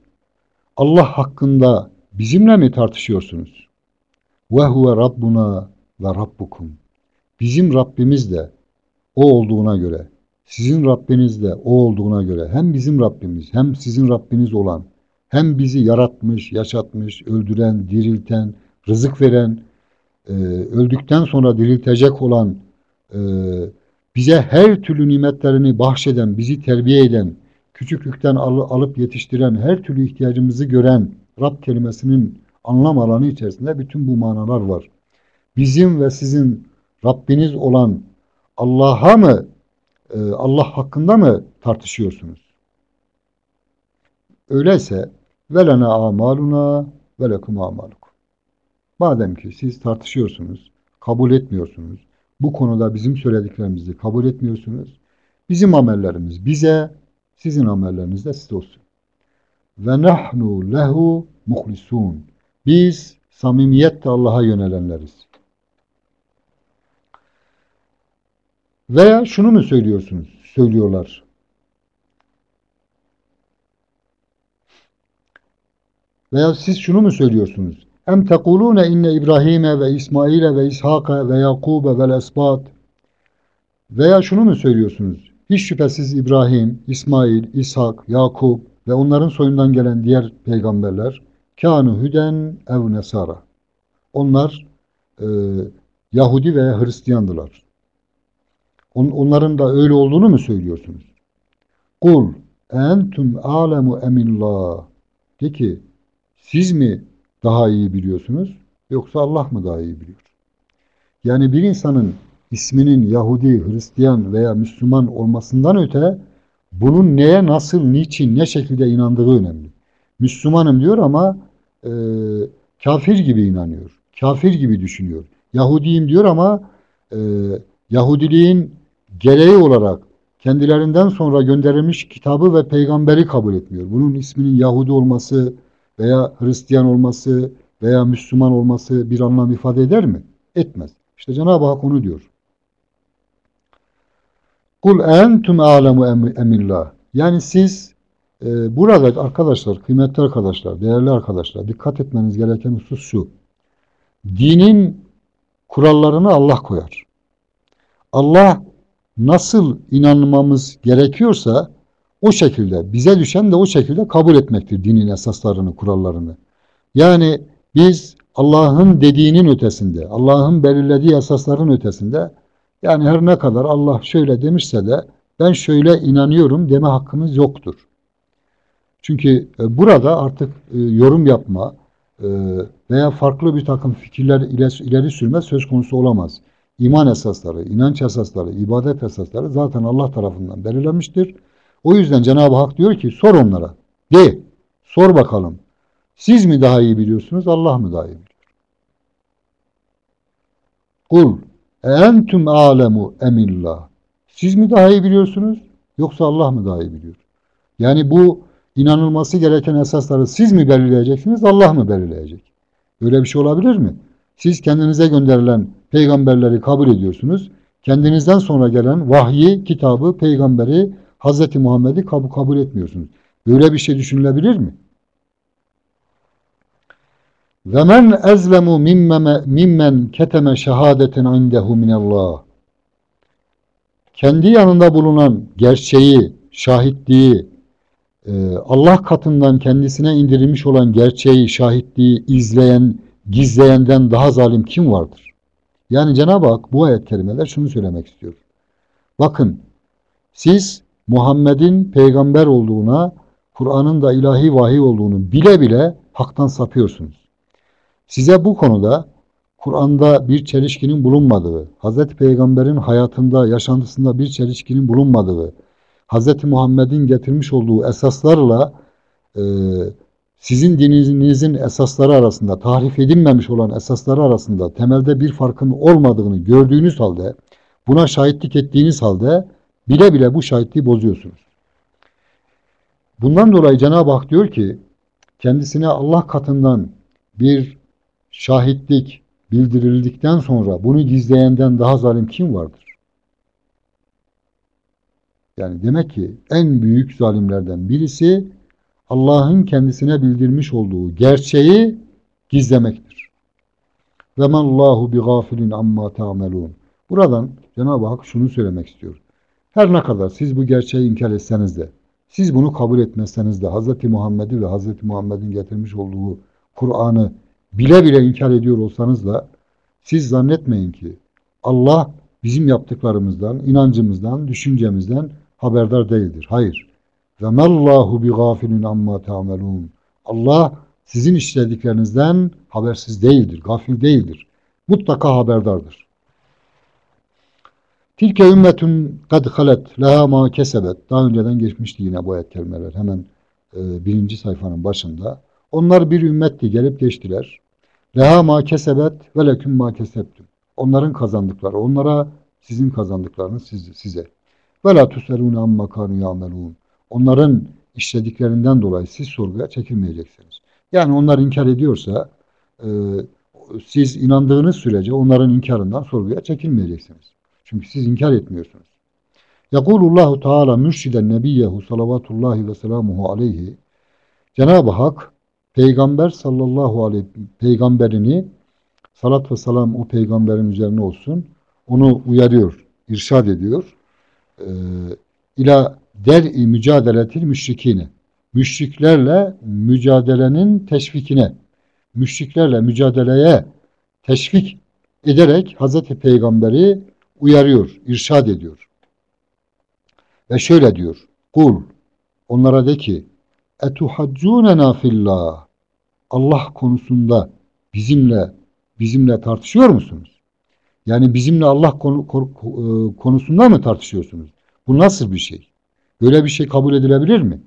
Allah hakkında bizimle mi tartışıyorsunuz? Ve huve rabbuna ve rabbukum. Bizim Rabbimiz de o olduğuna göre, sizin Rabbiniz de o olduğuna göre hem bizim Rabbimiz hem sizin Rabbiniz olan, hem bizi yaratmış, yaşatmış, öldüren, dirilten, rızık veren, e, öldükten sonra diriltecek olan, e, bize her türlü nimetlerini bahşeden, bizi terbiye eden, küçüklükten al, alıp yetiştiren, her türlü ihtiyacımızı gören Rab kelimesinin anlam alanı içerisinde bütün bu manalar var. Bizim ve sizin Rabbiniz olan Allah'a mı, e, Allah hakkında mı tartışıyorsunuz? Öyleyse velena amaluna ve lekum amalukum. Madem ki siz tartışıyorsunuz, kabul etmiyorsunuz, bu konuda bizim söylediklerimizi kabul etmiyorsunuz, bizim amellerimiz bize, sizin amelleriniz de size olsun. Ve nahnu lehu muhlisun. Biz samimiyetle Allah'a yönelenleriz. Veya şunu mu söylüyorsunuz? Söylüyorlar. Veya siz şunu mu söylüyorsunuz? Em tekulune inne İbrahim'e ve İsmail'e ve İshak'a ve Yakub'e ve esbat veya şunu mu söylüyorsunuz? Hiç şüphesiz İbrahim, İsmail, İshak, Yakup ve onların soyundan gelen diğer peygamberler kânu hüden ev nesara. Onlar e, Yahudi veya Hristiyandılar. On, onların da öyle olduğunu mu söylüyorsunuz? Kul entum alemu emillah. De ki siz mi daha iyi biliyorsunuz yoksa Allah mı daha iyi biliyor? Yani bir insanın isminin Yahudi, Hristiyan veya Müslüman olmasından öte bunun neye, nasıl, niçin, ne şekilde inandığı önemli. Müslümanım diyor ama e, kafir gibi inanıyor. Kafir gibi düşünüyor. Yahudiyim diyor ama e, Yahudiliğin gereği olarak kendilerinden sonra gönderilmiş kitabı ve peygamberi kabul etmiyor. Bunun isminin Yahudi olması veya Hristiyan olması veya Müslüman olması bir anlam ifade eder mi? Etmez. İşte Cenab-ı Hak onu diyor. Kul entum alemu emillah. Yani siz e, burada arkadaşlar, kıymetli arkadaşlar, değerli arkadaşlar dikkat etmeniz gereken husus şu. Dinin kurallarını Allah koyar. Allah nasıl inanmamız gerekiyorsa o şekilde, bize düşen de o şekilde kabul etmektir dinin esaslarını, kurallarını. Yani biz Allah'ın dediğinin ötesinde, Allah'ın belirlediği esasların ötesinde yani her ne kadar Allah şöyle demişse de ben şöyle inanıyorum deme hakkımız yoktur. Çünkü e, burada artık e, yorum yapma e, veya farklı bir takım fikirler ileri sürme söz konusu olamaz. İman esasları, inanç esasları, ibadet esasları zaten Allah tarafından belirlenmiştir. O yüzden Cenab-ı Hak diyor ki sor onlara. De, sor bakalım. Siz mi daha iyi biliyorsunuz, Allah mı daha iyi biliyor? Kul Entüm alemu emillah. Siz mi daha iyi biliyorsunuz yoksa Allah mı daha iyi biliyor? Yani bu inanılması gereken esasları siz mi belirleyeceksiniz Allah mı belirleyecek? Böyle bir şey olabilir mi? Siz kendinize gönderilen peygamberleri kabul ediyorsunuz. Kendinizden sonra gelen vahyi, kitabı, peygamberi, Hz. Muhammed'i kabul, kabul etmiyorsunuz. Böyle bir şey düşünülebilir mi? Ve men ezlemu mimmen keteme şehadeten indehu minallah. Kendi yanında bulunan gerçeği, şahitliği, e, Allah katından kendisine indirilmiş olan gerçeği, şahitliği izleyen, gizleyenden daha zalim kim vardır? Yani Cenab-ı Hak bu ayet kelimeler şunu söylemek istiyor. Bakın siz Muhammed'in peygamber olduğuna, Kur'an'ın da ilahi vahiy olduğunu bile bile haktan sapıyorsunuz. Size bu konuda Kur'an'da bir çelişkinin bulunmadığı, Hz. Peygamber'in hayatında, yaşantısında bir çelişkinin bulunmadığı, Hz. Muhammed'in getirmiş olduğu esaslarla e, sizin dininizin esasları arasında, tahrif edilmemiş olan esasları arasında temelde bir farkın olmadığını gördüğünüz halde, buna şahitlik ettiğiniz halde bile bile bu şahitliği bozuyorsunuz. Bundan dolayı Cenab-ı Hak diyor ki, kendisine Allah katından bir şahitlik bildirildikten sonra bunu gizleyenden daha zalim kim vardır? Yani demek ki en büyük zalimlerden birisi Allah'ın kendisine bildirmiş olduğu gerçeği gizlemektir. Ve Allahu bi gafilin amma ta'melun. Buradan Cenab-ı Hak şunu söylemek istiyor. Her ne kadar siz bu gerçeği inkar etseniz de, siz bunu kabul etmezseniz de Hz. Muhammed'i ve Hz. Muhammed'in getirmiş olduğu Kur'an'ı bile bile inkar ediyor olsanız da siz zannetmeyin ki Allah bizim yaptıklarımızdan, inancımızdan, düşüncemizden haberdar değildir. Hayır. Ve mellahu bi gafilun amma ta'melun. Allah sizin işlediklerinizden habersiz değildir, gafil değildir. Mutlaka haberdardır. Tilke ümmetun kad halet leha ma kesebet. Daha önceden geçmişti yine bu ayet kelimeler. Hemen e, birinci sayfanın başında. Onlar bir ümmetti gelip geçtiler. Leha ma kesebet ve leküm ma kesebtüm. Onların kazandıkları, onlara sizin kazandıklarınız siz, size. Ve la tuselûne amma kânu ya'melûn. Onların işlediklerinden dolayı siz sorguya çekilmeyeceksiniz. Yani onlar inkar ediyorsa e, siz inandığınız sürece onların inkarından sorguya çekilmeyeceksiniz. Çünkü siz inkar etmiyorsunuz. Yakulullahu Teala mürşiden nebiyyehu salavatullahi ve selamuhu aleyhi Cenab-ı Hak peygamber sallallahu aleyhi peygamberini salat ve selam o peygamberin üzerine olsun onu uyarıyor, irşad ediyor. Ee, ila der'i mücadeletil müşrikine müşriklerle mücadelenin teşvikine müşriklerle mücadeleye teşvik ederek Hazreti Peygamber'i uyarıyor, irşad ediyor. Ve şöyle diyor. Kul onlara de ki etuhaccunena fillah Allah konusunda bizimle bizimle tartışıyor musunuz? Yani bizimle Allah konu, e, konusunda mı tartışıyorsunuz? Bu nasıl bir şey? Böyle bir şey kabul edilebilir mi?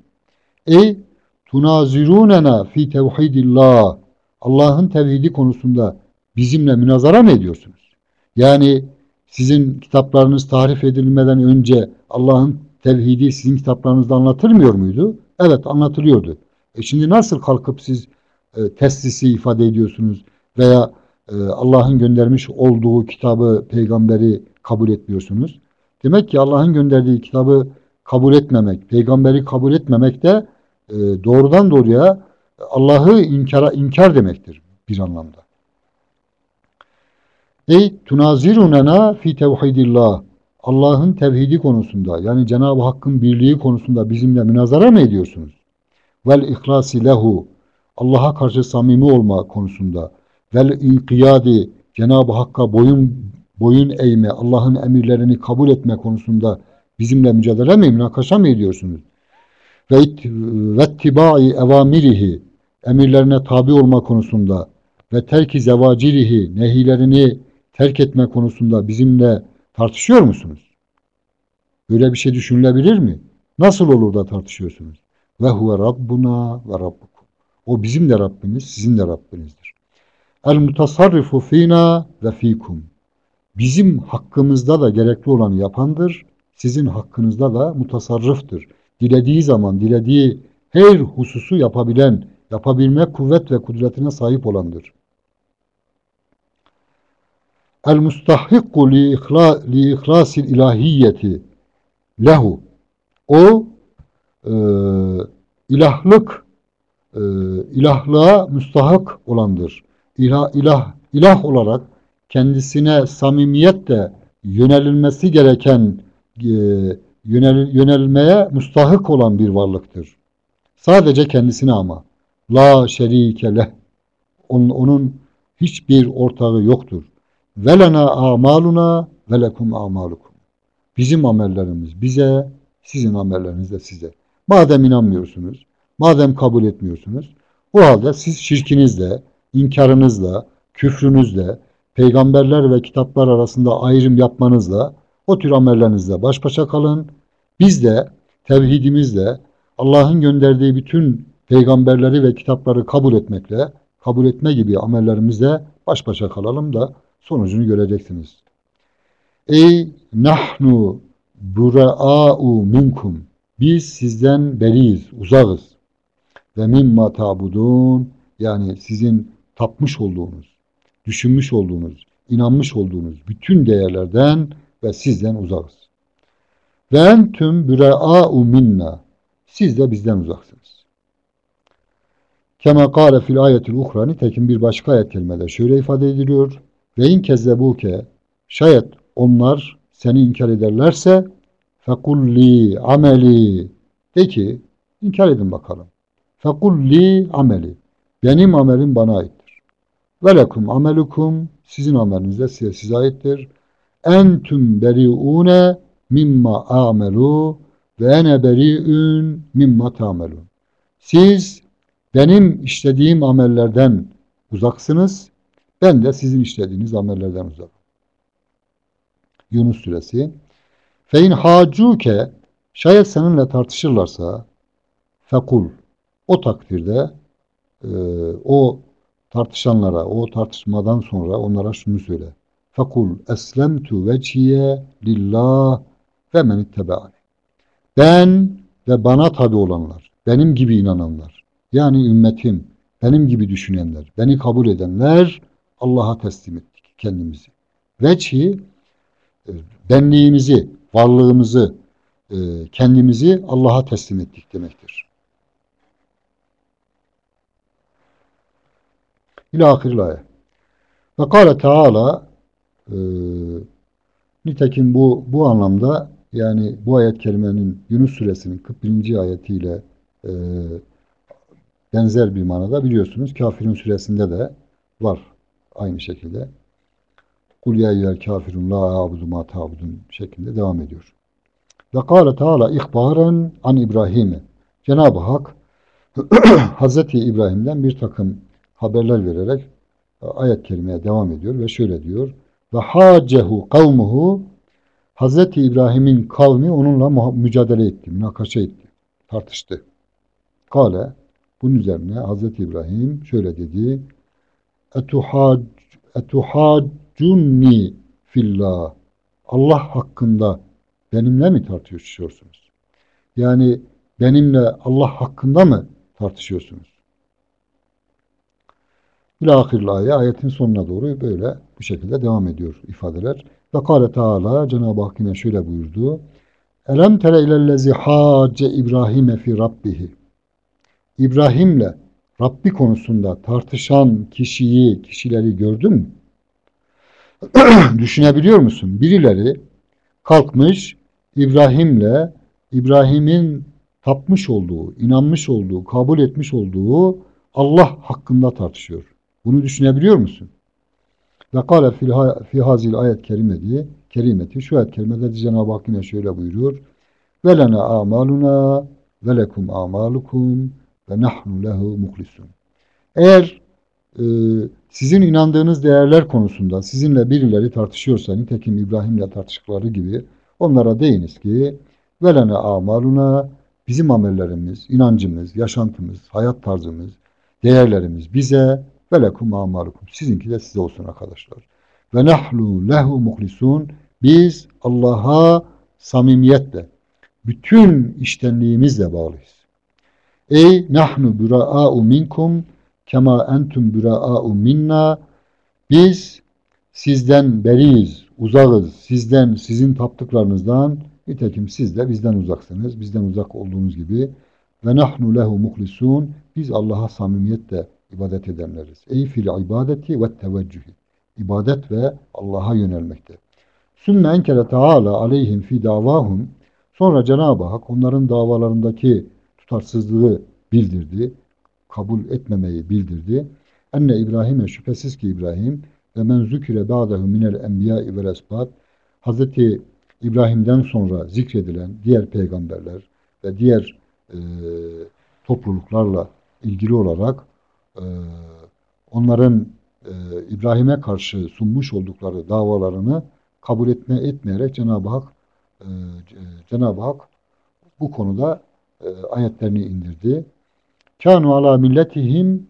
Ey tunazirunena fi tevhidillah Allah'ın tevhidi konusunda bizimle münazara mı ediyorsunuz? Yani sizin kitaplarınız tarif edilmeden önce Allah'ın tevhidi sizin kitaplarınızda anlatılmıyor muydu? Evet anlatılıyordu. E şimdi nasıl kalkıp siz e, teslisi ifade ediyorsunuz veya e, Allah'ın göndermiş olduğu kitabı, peygamberi kabul etmiyorsunuz? Demek ki Allah'ın gönderdiği kitabı kabul etmemek, peygamberi kabul etmemek de e, doğrudan doğruya Allah'ı inkara inkar demektir bir anlamda. Ey tunazirunena fi tevhidillah. Allah'ın tevhidi konusunda yani Cenab-ı Hakk'ın birliği konusunda bizimle münazara mı ediyorsunuz? Vel ihlasi lehu. Allah'a karşı samimi olma konusunda. Vel inkiyadi. Cenab-ı Hakk'a boyun boyun eğme, Allah'ın emirlerini kabul etme konusunda bizimle mücadele mi, münakaşa mı ediyorsunuz? Ve vettibai evamirihi emirlerine tabi olma konusunda ve terki zevacirihi nehilerini terk etme konusunda bizimle tartışıyor musunuz? Böyle bir şey düşünülebilir mi? Nasıl olur da tartışıyorsunuz? Ve huve rabbuna ve rabbukum. O bizim de Rabbimiz, sizin de Rabbinizdir. El mutasarrifu fina ve fikum. Bizim hakkımızda da gerekli olanı yapandır. Sizin hakkınızda da mutasarrıftır. Dilediği zaman dilediği her hususu yapabilen, yapabilme kuvvet ve kudretine sahip olandır. El mustahhikku li, ihla, li ihlasil ilahiyeti lehu. O e, ilahlık e, ilahlığa müstahak olandır. İlah, ilah, ilah olarak kendisine samimiyetle yönelilmesi gereken e, yönel, yönelmeye müstahık olan bir varlıktır. Sadece kendisine ama. La şerike leh. Onun, onun hiçbir ortağı yoktur. Velena amaluna ve lekum amalukum. Bizim amellerimiz bize, sizin amelleriniz de size. Madem inanmıyorsunuz, madem kabul etmiyorsunuz, o halde siz şirkinizle, inkarınızla, küfrünüzle, peygamberler ve kitaplar arasında ayrım yapmanızla, o tür amellerinizle baş başa kalın. Biz de tevhidimizle, Allah'ın gönderdiği bütün peygamberleri ve kitapları kabul etmekle, kabul etme gibi amellerimizle baş başa kalalım da sonucunu göreceksiniz. Ey nahnu bura'u minkum. Biz sizden beriyiz, uzağız. Ve mimma tabudun yani sizin tapmış olduğunuz, düşünmüş olduğunuz, inanmış olduğunuz bütün değerlerden ve sizden uzağız. Ve entüm bura'u minna. Siz de bizden uzaksınız. Kema kâle fil ayetil uhra nitekim bir başka ayet kelimede şöyle ifade ediliyor. Ve in kezzebuke şayet onlar seni inkar ederlerse fekulli ameli de ki inkar edin bakalım. Fekulli ameli benim amelim bana aittir. Ve lekum amelukum sizin ameliniz de size, size aittir. Entüm beriune mimma amelu ve ene beri'ün mimma ta'melun. Siz benim işlediğim amellerden uzaksınız. Ben de sizin işlediğiniz amellerden uzak. Yunus suresi. Fein hacuke şayet seninle tartışırlarsa fekul o takdirde e, o tartışanlara, o tartışmadan sonra onlara şunu söyle. Fekul eslemtu veciye lillah ve men ittebe'ani. Ben ve bana tabi olanlar, benim gibi inananlar, yani ümmetim, benim gibi düşünenler, beni kabul edenler Allah'a teslim ettik kendimizi. Veçhi e, benliğimizi, varlığımızı, e, kendimizi Allah'a teslim ettik demektir. İlâ ahiril ayet. Ve kâle Teala e, nitekim bu, bu anlamda yani bu ayet kelimenin Yunus suresinin 41. ayetiyle e, benzer bir manada biliyorsunuz Kafirun suresinde de var aynı şekilde. Kul ya eyyühel kafirun la a'budu ma ta'budun şeklinde devam ediyor. Ve kâle Teala ihbaren an İbrahim'e. Cenab-ı Hak [clears throat] Hazreti İbrahim'den bir takım haberler vererek ayet kelimeye devam ediyor ve şöyle diyor. Ve hacehu kavmuhu Hazreti İbrahim'in kavmi onunla mücadele etti, münakaşa etti, tartıştı. Kale bunun üzerine Hazreti İbrahim şöyle dedi. Etuhaccunni fillah. Allah hakkında benimle mi tartışıyorsunuz? Yani benimle Allah hakkında mı tartışıyorsunuz? İlâhiril ayet, ayetin sonuna doğru böyle bu şekilde devam ediyor ifadeler. Ve kâle Teala, Cenab-ı Hak yine şöyle buyurdu. Elem tere ilellezi hâce İbrahim'e fi rabbihi. İbrahim'le Rabbi konusunda tartışan kişiyi, kişileri gördün mü? [clears throat] Düşünebiliyor musun? Birileri kalkmış İbrahim'le İbrahim'in tapmış olduğu, inanmış olduğu, kabul etmiş olduğu Allah hakkında tartışıyor. Bunu düşünebiliyor musun? Ve kâle fi hazil ayet kerimeti, kerimeti şu ayet kerimede Cenab-ı Hak yine şöyle buyuruyor. Ve lena amaluna ve lekum amalukum ve nahnu lehu muhlisun. Eğer e, sizin inandığınız değerler konusunda sizinle birileri tartışıyorsa nitekim İbrahim'le tartıştıkları gibi onlara deyiniz ki velene amaluna bizim amellerimiz, inancımız, yaşantımız, hayat tarzımız, değerlerimiz bize ve lekum amalukum. Sizinki de size olsun arkadaşlar. Ve nahlu lehu muhlisun. Biz Allah'a samimiyetle, bütün iştenliğimizle bağlıyız. Ey nahnu bura'a'u minkum kema entum bura'a'u minna. Biz sizden beriyiz, uzağız. Sizden, sizin taptıklarınızdan nitekim siz de bizden uzaksınız. Bizden uzak olduğunuz gibi ve nahnu lehu muhlisun. Biz Allah'a samimiyetle ibadet edenleriz. Ey fil ibadeti ve teveccühi. İbadet ve Allah'a yönelmekte. Sümme enkele teala aleyhim fi davahum. Sonra Cenab-ı Hak onların davalarındaki tutarsızlığı bildirdi. Kabul etmemeyi bildirdi. Enne İbrahim'e şüphesiz ki İbrahim ve men züküre ba'dahu minel enbiya vel esbat Hazreti İbrahim'den sonra zikredilen diğer peygamberler ve diğer e, topluluklarla ilgili olarak e, onların e, İbrahim'e karşı sunmuş oldukları davalarını kabul etme etmeyerek Cenab-ı Hak e, Cenab-ı Hak bu konuda e, ayetlerini indirdi. Kanu ala milletihim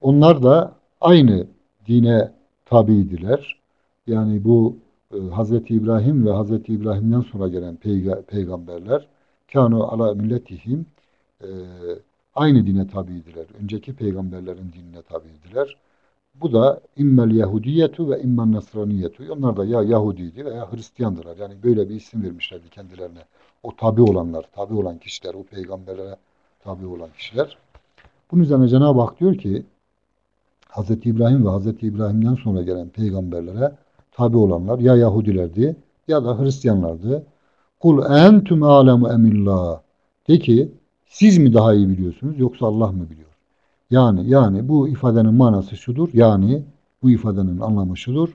onlar da aynı dine tabiydiler. Yani bu e, Hazreti İbrahim ve Hazreti İbrahim'den sonra gelen peyga peygamberler kanu ala milletihim e, aynı dine tabiydiler. Önceki peygamberlerin dinine tabiydiler. Bu da immel Yahudiyetu ve immen Nasraniyetu. Onlar da ya Yahudiydi veya Hristiyandırlar. Yani böyle bir isim vermişlerdi kendilerine. O tabi olanlar, tabi olan kişiler, o peygamberlere tabi olan kişiler. Bunun üzerine Cenab-ı Hak diyor ki Hz. İbrahim ve Hz. İbrahim'den sonra gelen peygamberlere tabi olanlar ya Yahudilerdi ya da Hristiyanlardı. Kul entum alemu emillah. De ki siz mi daha iyi biliyorsunuz yoksa Allah mı biliyor? Yani yani bu ifadenin manası şudur. Yani bu ifadenin anlamı şudur.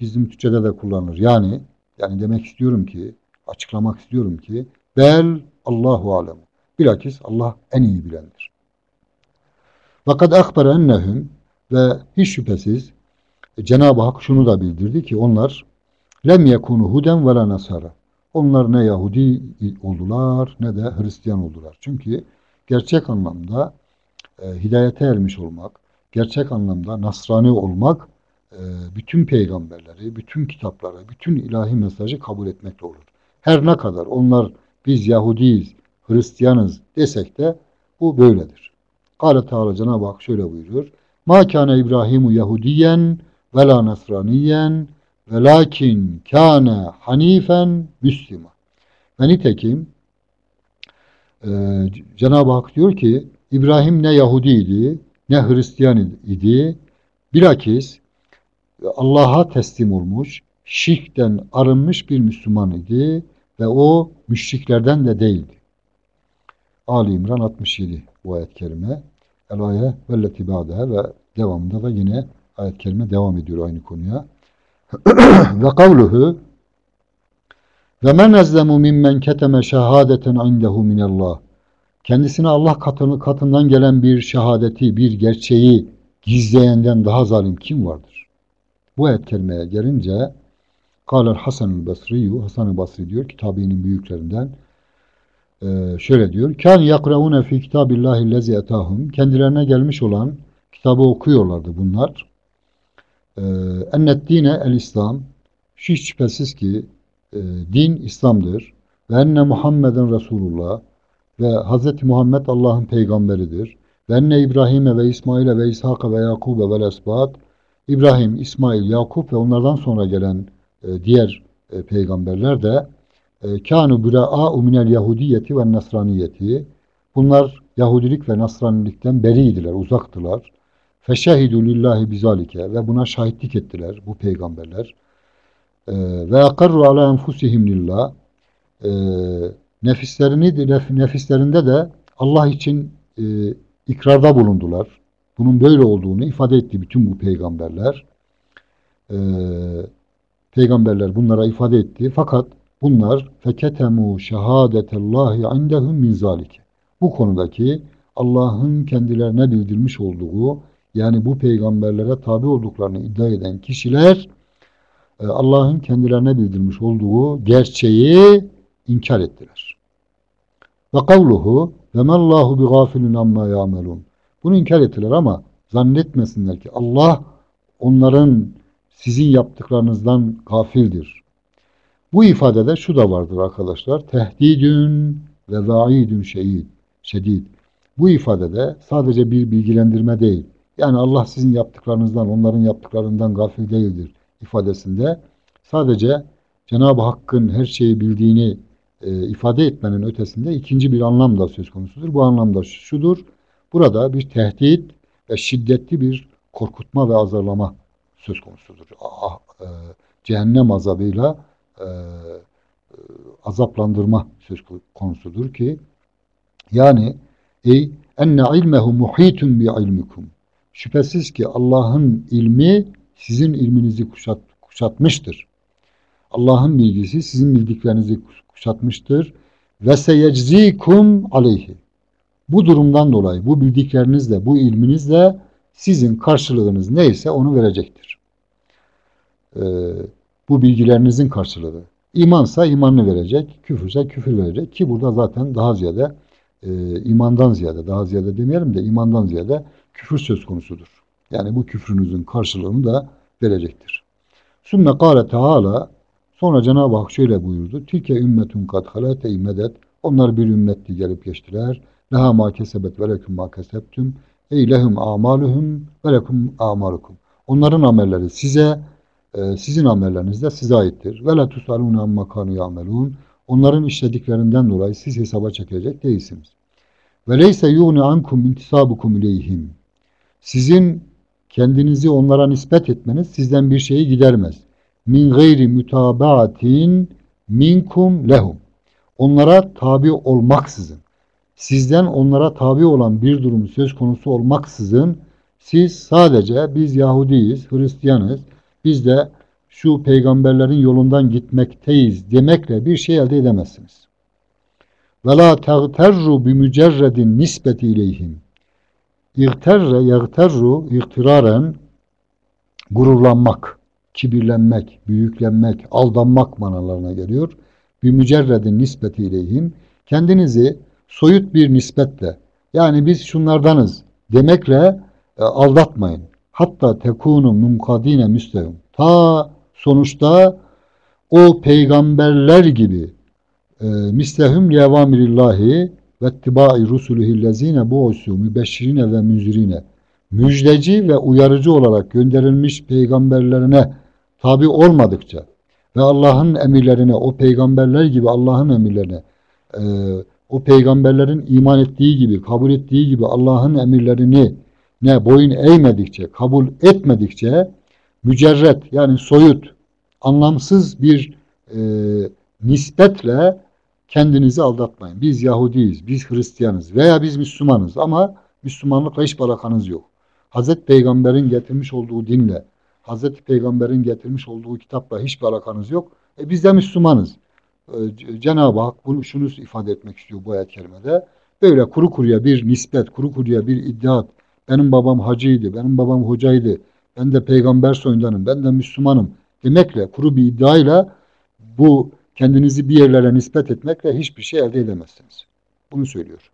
Bizim Türkçe'de de kullanılır. Yani yani demek istiyorum ki açıklamak istiyorum ki bel Allahu alem. Bilakis Allah en iyi bilendir. Fakat akbara ennehum ve hiç şüphesiz Cenab-ı Hak şunu da bildirdi ki onlar lem yekunu huden ve la nasara. Onlar ne Yahudi oldular ne de Hristiyan oldular. Çünkü gerçek anlamda e, hidayete ermiş olmak, gerçek anlamda Nasrani olmak e, bütün peygamberleri, bütün kitapları, bütün ilahi mesajı kabul etmekle olur. Her ne kadar onlar biz Yahudiyiz, Hristiyanız desek de bu böyledir. Kale Teala Cenab-ı Hak şöyle buyuruyor. Ma kâne İbrahimu Yahudiyen ve la Nasraniyen ve lakin kâne hanifen Müslüman. Ve nitekim e, Cenab-ı Hak diyor ki İbrahim ne Yahudiydi ne Hristiyan idi. Bilakis Allah'a teslim olmuş, şirkten arınmış bir Müslüman idi ve o müşriklerden de değildi. Ali İmran 67 bu ayet-i kerime. El-aye velleti ba'deha ve devamında da yine ayet-i kerime devam ediyor aynı konuya. [clears throat] ve kavluhu ve men ezlemu mimmen keteme şehadeten indehu minallah. Kendisine Allah katını, katından gelen bir şehadeti, bir gerçeği gizleyenden daha zalim kim vardır? Bu ayet kelimeye gelince Kâler Hasan-ı Basri'yu, Hasan-ı Basri diyor kitabinin büyüklerinden e, şöyle diyor. Kan yakraune fi kitabillahi lezi etahum. Kendilerine gelmiş olan kitabı okuyorlardı bunlar. E, ennet dine el İslam. Hiç şüphesiz ki e, din İslam'dır. Ve enne Muhammeden Resulullah ve Hz. Muhammed Allah'ın peygamberidir. Ve enne İbrahim'e ve İsmail'e ve İshak'a ve Yakub'e ve Esbat İbrahim, İsmail, Yakup ve onlardan sonra gelen e, diğer e, peygamberler de e, kânu bürâ'â'u minel yahudiyeti ve nasraniyeti bunlar Yahudilik ve Nasranilikten beriydiler, uzaktılar. Feşehidü lillahi bizalike ve buna şahitlik ettiler bu peygamberler. Ve akarru ala enfusihim lillah nefislerini nefislerinde de Allah için ikrarda bulundular. Bunun böyle olduğunu ifade etti bütün bu peygamberler. E, peygamberler bunlara ifade etti. Fakat bunlar feketemu şehadetallahi indehum min zalike. Bu konudaki Allah'ın kendilerine bildirmiş olduğu yani bu peygamberlere tabi olduklarını iddia eden kişiler e, Allah'ın kendilerine bildirmiş olduğu gerçeği inkar ettiler. Ve kavluhu ve mellahu bi gafilun amma ya'melun. Bunu inkar ettiler ama zannetmesinler ki Allah onların sizin yaptıklarınızdan gafildir. Bu ifadede şu da vardır arkadaşlar. Tehdidün ve vaidün şehid, şedid. Bu ifadede sadece bir bilgilendirme değil. Yani Allah sizin yaptıklarınızdan, onların yaptıklarından gafil değildir ifadesinde sadece Cenab-ı Hakk'ın her şeyi bildiğini e, ifade etmenin ötesinde ikinci bir anlam da söz konusudur. Bu anlamda şudur. Burada bir tehdit ve şiddetli bir korkutma ve azarlama söz konusudur. Ah, e, cehennem azabıyla e, e, azaplandırma söz konusudur ki yani ey enne ilmehu muhitun bi ilmikum şüphesiz ki Allah'ın ilmi sizin ilminizi kuşat, kuşatmıştır. Allah'ın bilgisi sizin bildiklerinizi kuşatmıştır. Ve seyeczikum aleyhi. Bu durumdan dolayı bu bildiklerinizle, bu ilminizle sizin karşılığınız neyse onu verecektir. Ee, bu bilgilerinizin karşılığı. İmansa imanını verecek, küfürse küfür verecek ki burada zaten daha ziyade e, imandan ziyade, daha ziyade demeyelim de imandan ziyade küfür söz konusudur. Yani bu küfrünüzün karşılığını da verecektir. Sümme kâle teâlâ Sonra Cenab-ı Hak şöyle buyurdu. Tilke ümmetun kad halate medet. Onlar bir ümmetti gelip geçtiler. Leha ma kesebet ve lekum ma kesebtüm. Ey lehum amaluhum ve lekum amalukum. Onların amelleri size, e, sizin amelleriniz de size aittir. Ve la tusalun amma yamelun. Onların işlediklerinden dolayı siz hesaba çekecek değilsiniz. Ve leyse yuğni ankum intisabukum ileyhim. Sizin kendinizi onlara nispet etmeniz sizden bir şeyi gidermez. Min gayri mütabaatin minkum lehum. Onlara tabi olmaksızın sizden onlara tabi olan bir durum söz konusu olmaksızın siz sadece biz Yahudiyiz, Hristiyanız, biz de şu peygamberlerin yolundan gitmekteyiz demekle bir şey elde edemezsiniz. Ve la teğterru bi mücerredin nispeti ileyhim. İğterre, yağterru, ihtiraren gururlanmak, kibirlenmek, büyüklenmek, aldanmak manalarına geliyor. Bir mücerredin nispeti ileyhim. Kendinizi soyut bir nispetle yani biz şunlardanız demekle e, aldatmayın. Hatta tekunu munkadine müstehim. Ta sonuçta o peygamberler gibi e, mislehum levamirillahi ve ittibai rusulihillezine bu'usu mübeşşirine ve müzirine müjdeci ve uyarıcı olarak gönderilmiş peygamberlerine tabi olmadıkça ve Allah'ın emirlerine, o peygamberler gibi Allah'ın emirlerine, e, o peygamberlerin iman ettiği gibi, kabul ettiği gibi Allah'ın emirlerini ne boyun eğmedikçe, kabul etmedikçe mücerret yani soyut, anlamsız bir e, nispetle kendinizi aldatmayın. Biz Yahudiyiz, biz Hristiyanız veya biz Müslümanız ama Müslümanlıkla hiç alakanız yok. Hazreti Peygamber'in getirmiş olduğu dinle, Hazreti Peygamber'in getirmiş olduğu kitapla hiçbir alakanız yok. E biz de Müslümanız. E, Cenab-ı Hak bunu şunu ifade etmek istiyor bu ayet kerimede. Böyle kuru kuruya bir nispet, kuru kuruya bir iddia Benim babam hacıydı, benim babam hocaydı, ben de peygamber soyundanım, ben de Müslümanım demekle, kuru bir iddiayla bu kendinizi bir yerlere nispet etmekle hiçbir şey elde edemezsiniz. Bunu söylüyor.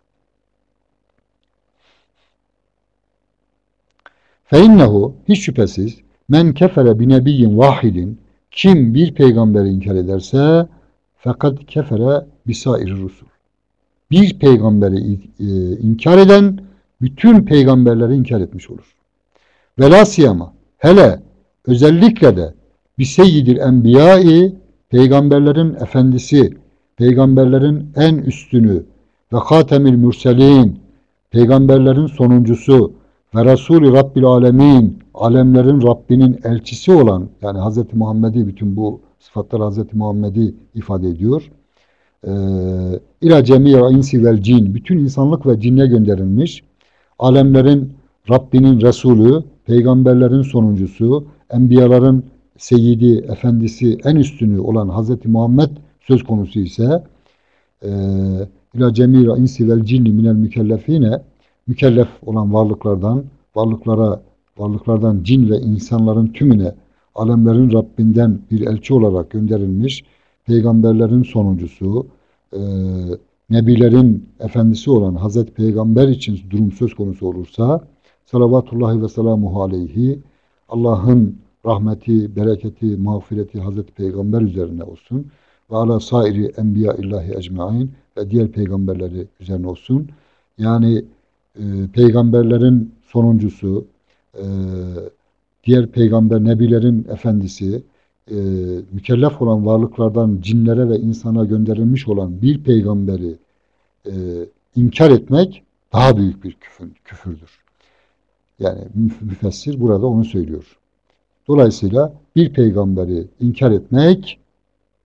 فَاِنَّهُ hiç şüphesiz men kefere bi nebiyyin vahidin kim bir peygamberi inkar ederse fakat kefere bisair rusul. Bir peygamberi e, inkar eden bütün peygamberleri inkar etmiş olur. Velasiyama hele özellikle de bir seyyidir enbiyai peygamberlerin efendisi, peygamberlerin en üstünü ve hatemil mürselin, peygamberlerin sonuncusu ve Resulü Rabbil Alemin, alemlerin Rabbinin elçisi olan, yani Hz. Muhammed'i bütün bu sıfatlar Hz. Muhammed'i ifade ediyor. Ee, İla cemiye insi vel cin, bütün insanlık ve cinne gönderilmiş, alemlerin Rabbinin Resulü, peygamberlerin sonuncusu, enbiyaların seyyidi, efendisi, en üstünü olan Hz. Muhammed söz konusu ise e, ila cemira insi vel cinni minel mükellefine mükellef olan varlıklardan, varlıklara, varlıklardan cin ve insanların tümüne alemlerin Rabbinden bir elçi olarak gönderilmiş, peygamberlerin sonuncusu, e, nebilerin efendisi olan Hazreti Peygamber için durum söz konusu olursa, salavatullahi ve selamuhu aleyhi, Allah'ın rahmeti, bereketi, mağfireti Hazreti Peygamber üzerine olsun ve ala sairi enbiya illahi ecmain ve diğer peygamberleri üzerine olsun. Yani e, peygamberlerin sonuncusu, e, diğer peygamber, nebilerin efendisi, e, mükellef olan varlıklardan cinlere ve insana gönderilmiş olan bir peygamberi e, inkar etmek daha büyük bir küfür, küfürdür. Yani müfessir burada onu söylüyor. Dolayısıyla bir peygamberi inkar etmek,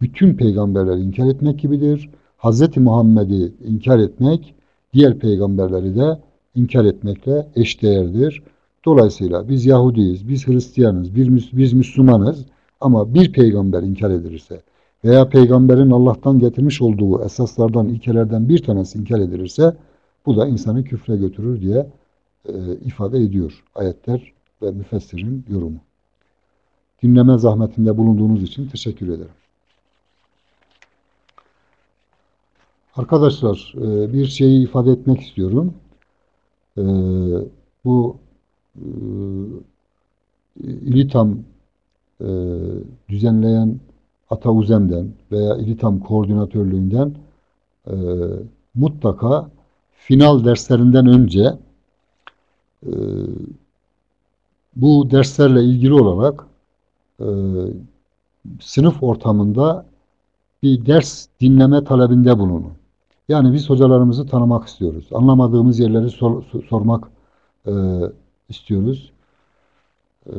bütün peygamberleri inkar etmek gibidir. Hz. Muhammed'i inkar etmek, diğer peygamberleri de inkar etmekle eşdeğerdir. Dolayısıyla biz Yahudiyiz, biz Hristiyanız, biz Müslümanız ama bir peygamber inkar edilirse veya peygamberin Allah'tan getirmiş olduğu esaslardan, ilkelerden bir tanesi inkar edilirse bu da insanı küfre götürür diye e, ifade ediyor ayetler ve müfessirin yorumu. Dinleme zahmetinde bulunduğunuz için teşekkür ederim. Arkadaşlar e, bir şeyi ifade etmek istiyorum. E, bu e, İlitam düzenleyen Ata Uzem'den veya İlitam koordinatörlüğünden mutlaka final derslerinden önce bu derslerle ilgili olarak e, sınıf ortamında bir ders dinleme talebinde bulunun. Yani biz hocalarımızı tanımak istiyoruz. Anlamadığımız yerleri sor, sormak e, istiyoruz. E,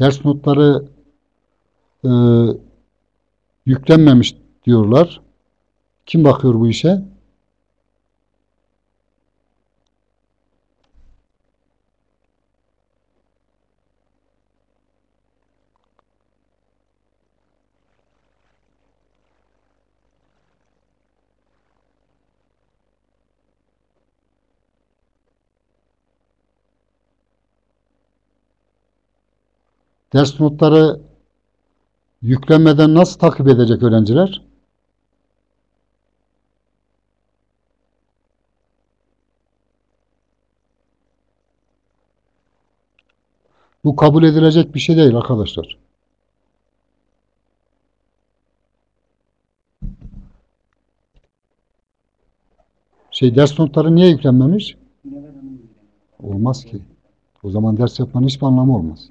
Ders notları e, yüklenmemiş diyorlar. Kim bakıyor bu işe? Ders notları yüklenmeden nasıl takip edecek öğrenciler? Bu kabul edilecek bir şey değil arkadaşlar. Şey ders notları niye yüklenmemiş? Olmaz ki. O zaman ders yapmanın hiçbir anlamı olmaz.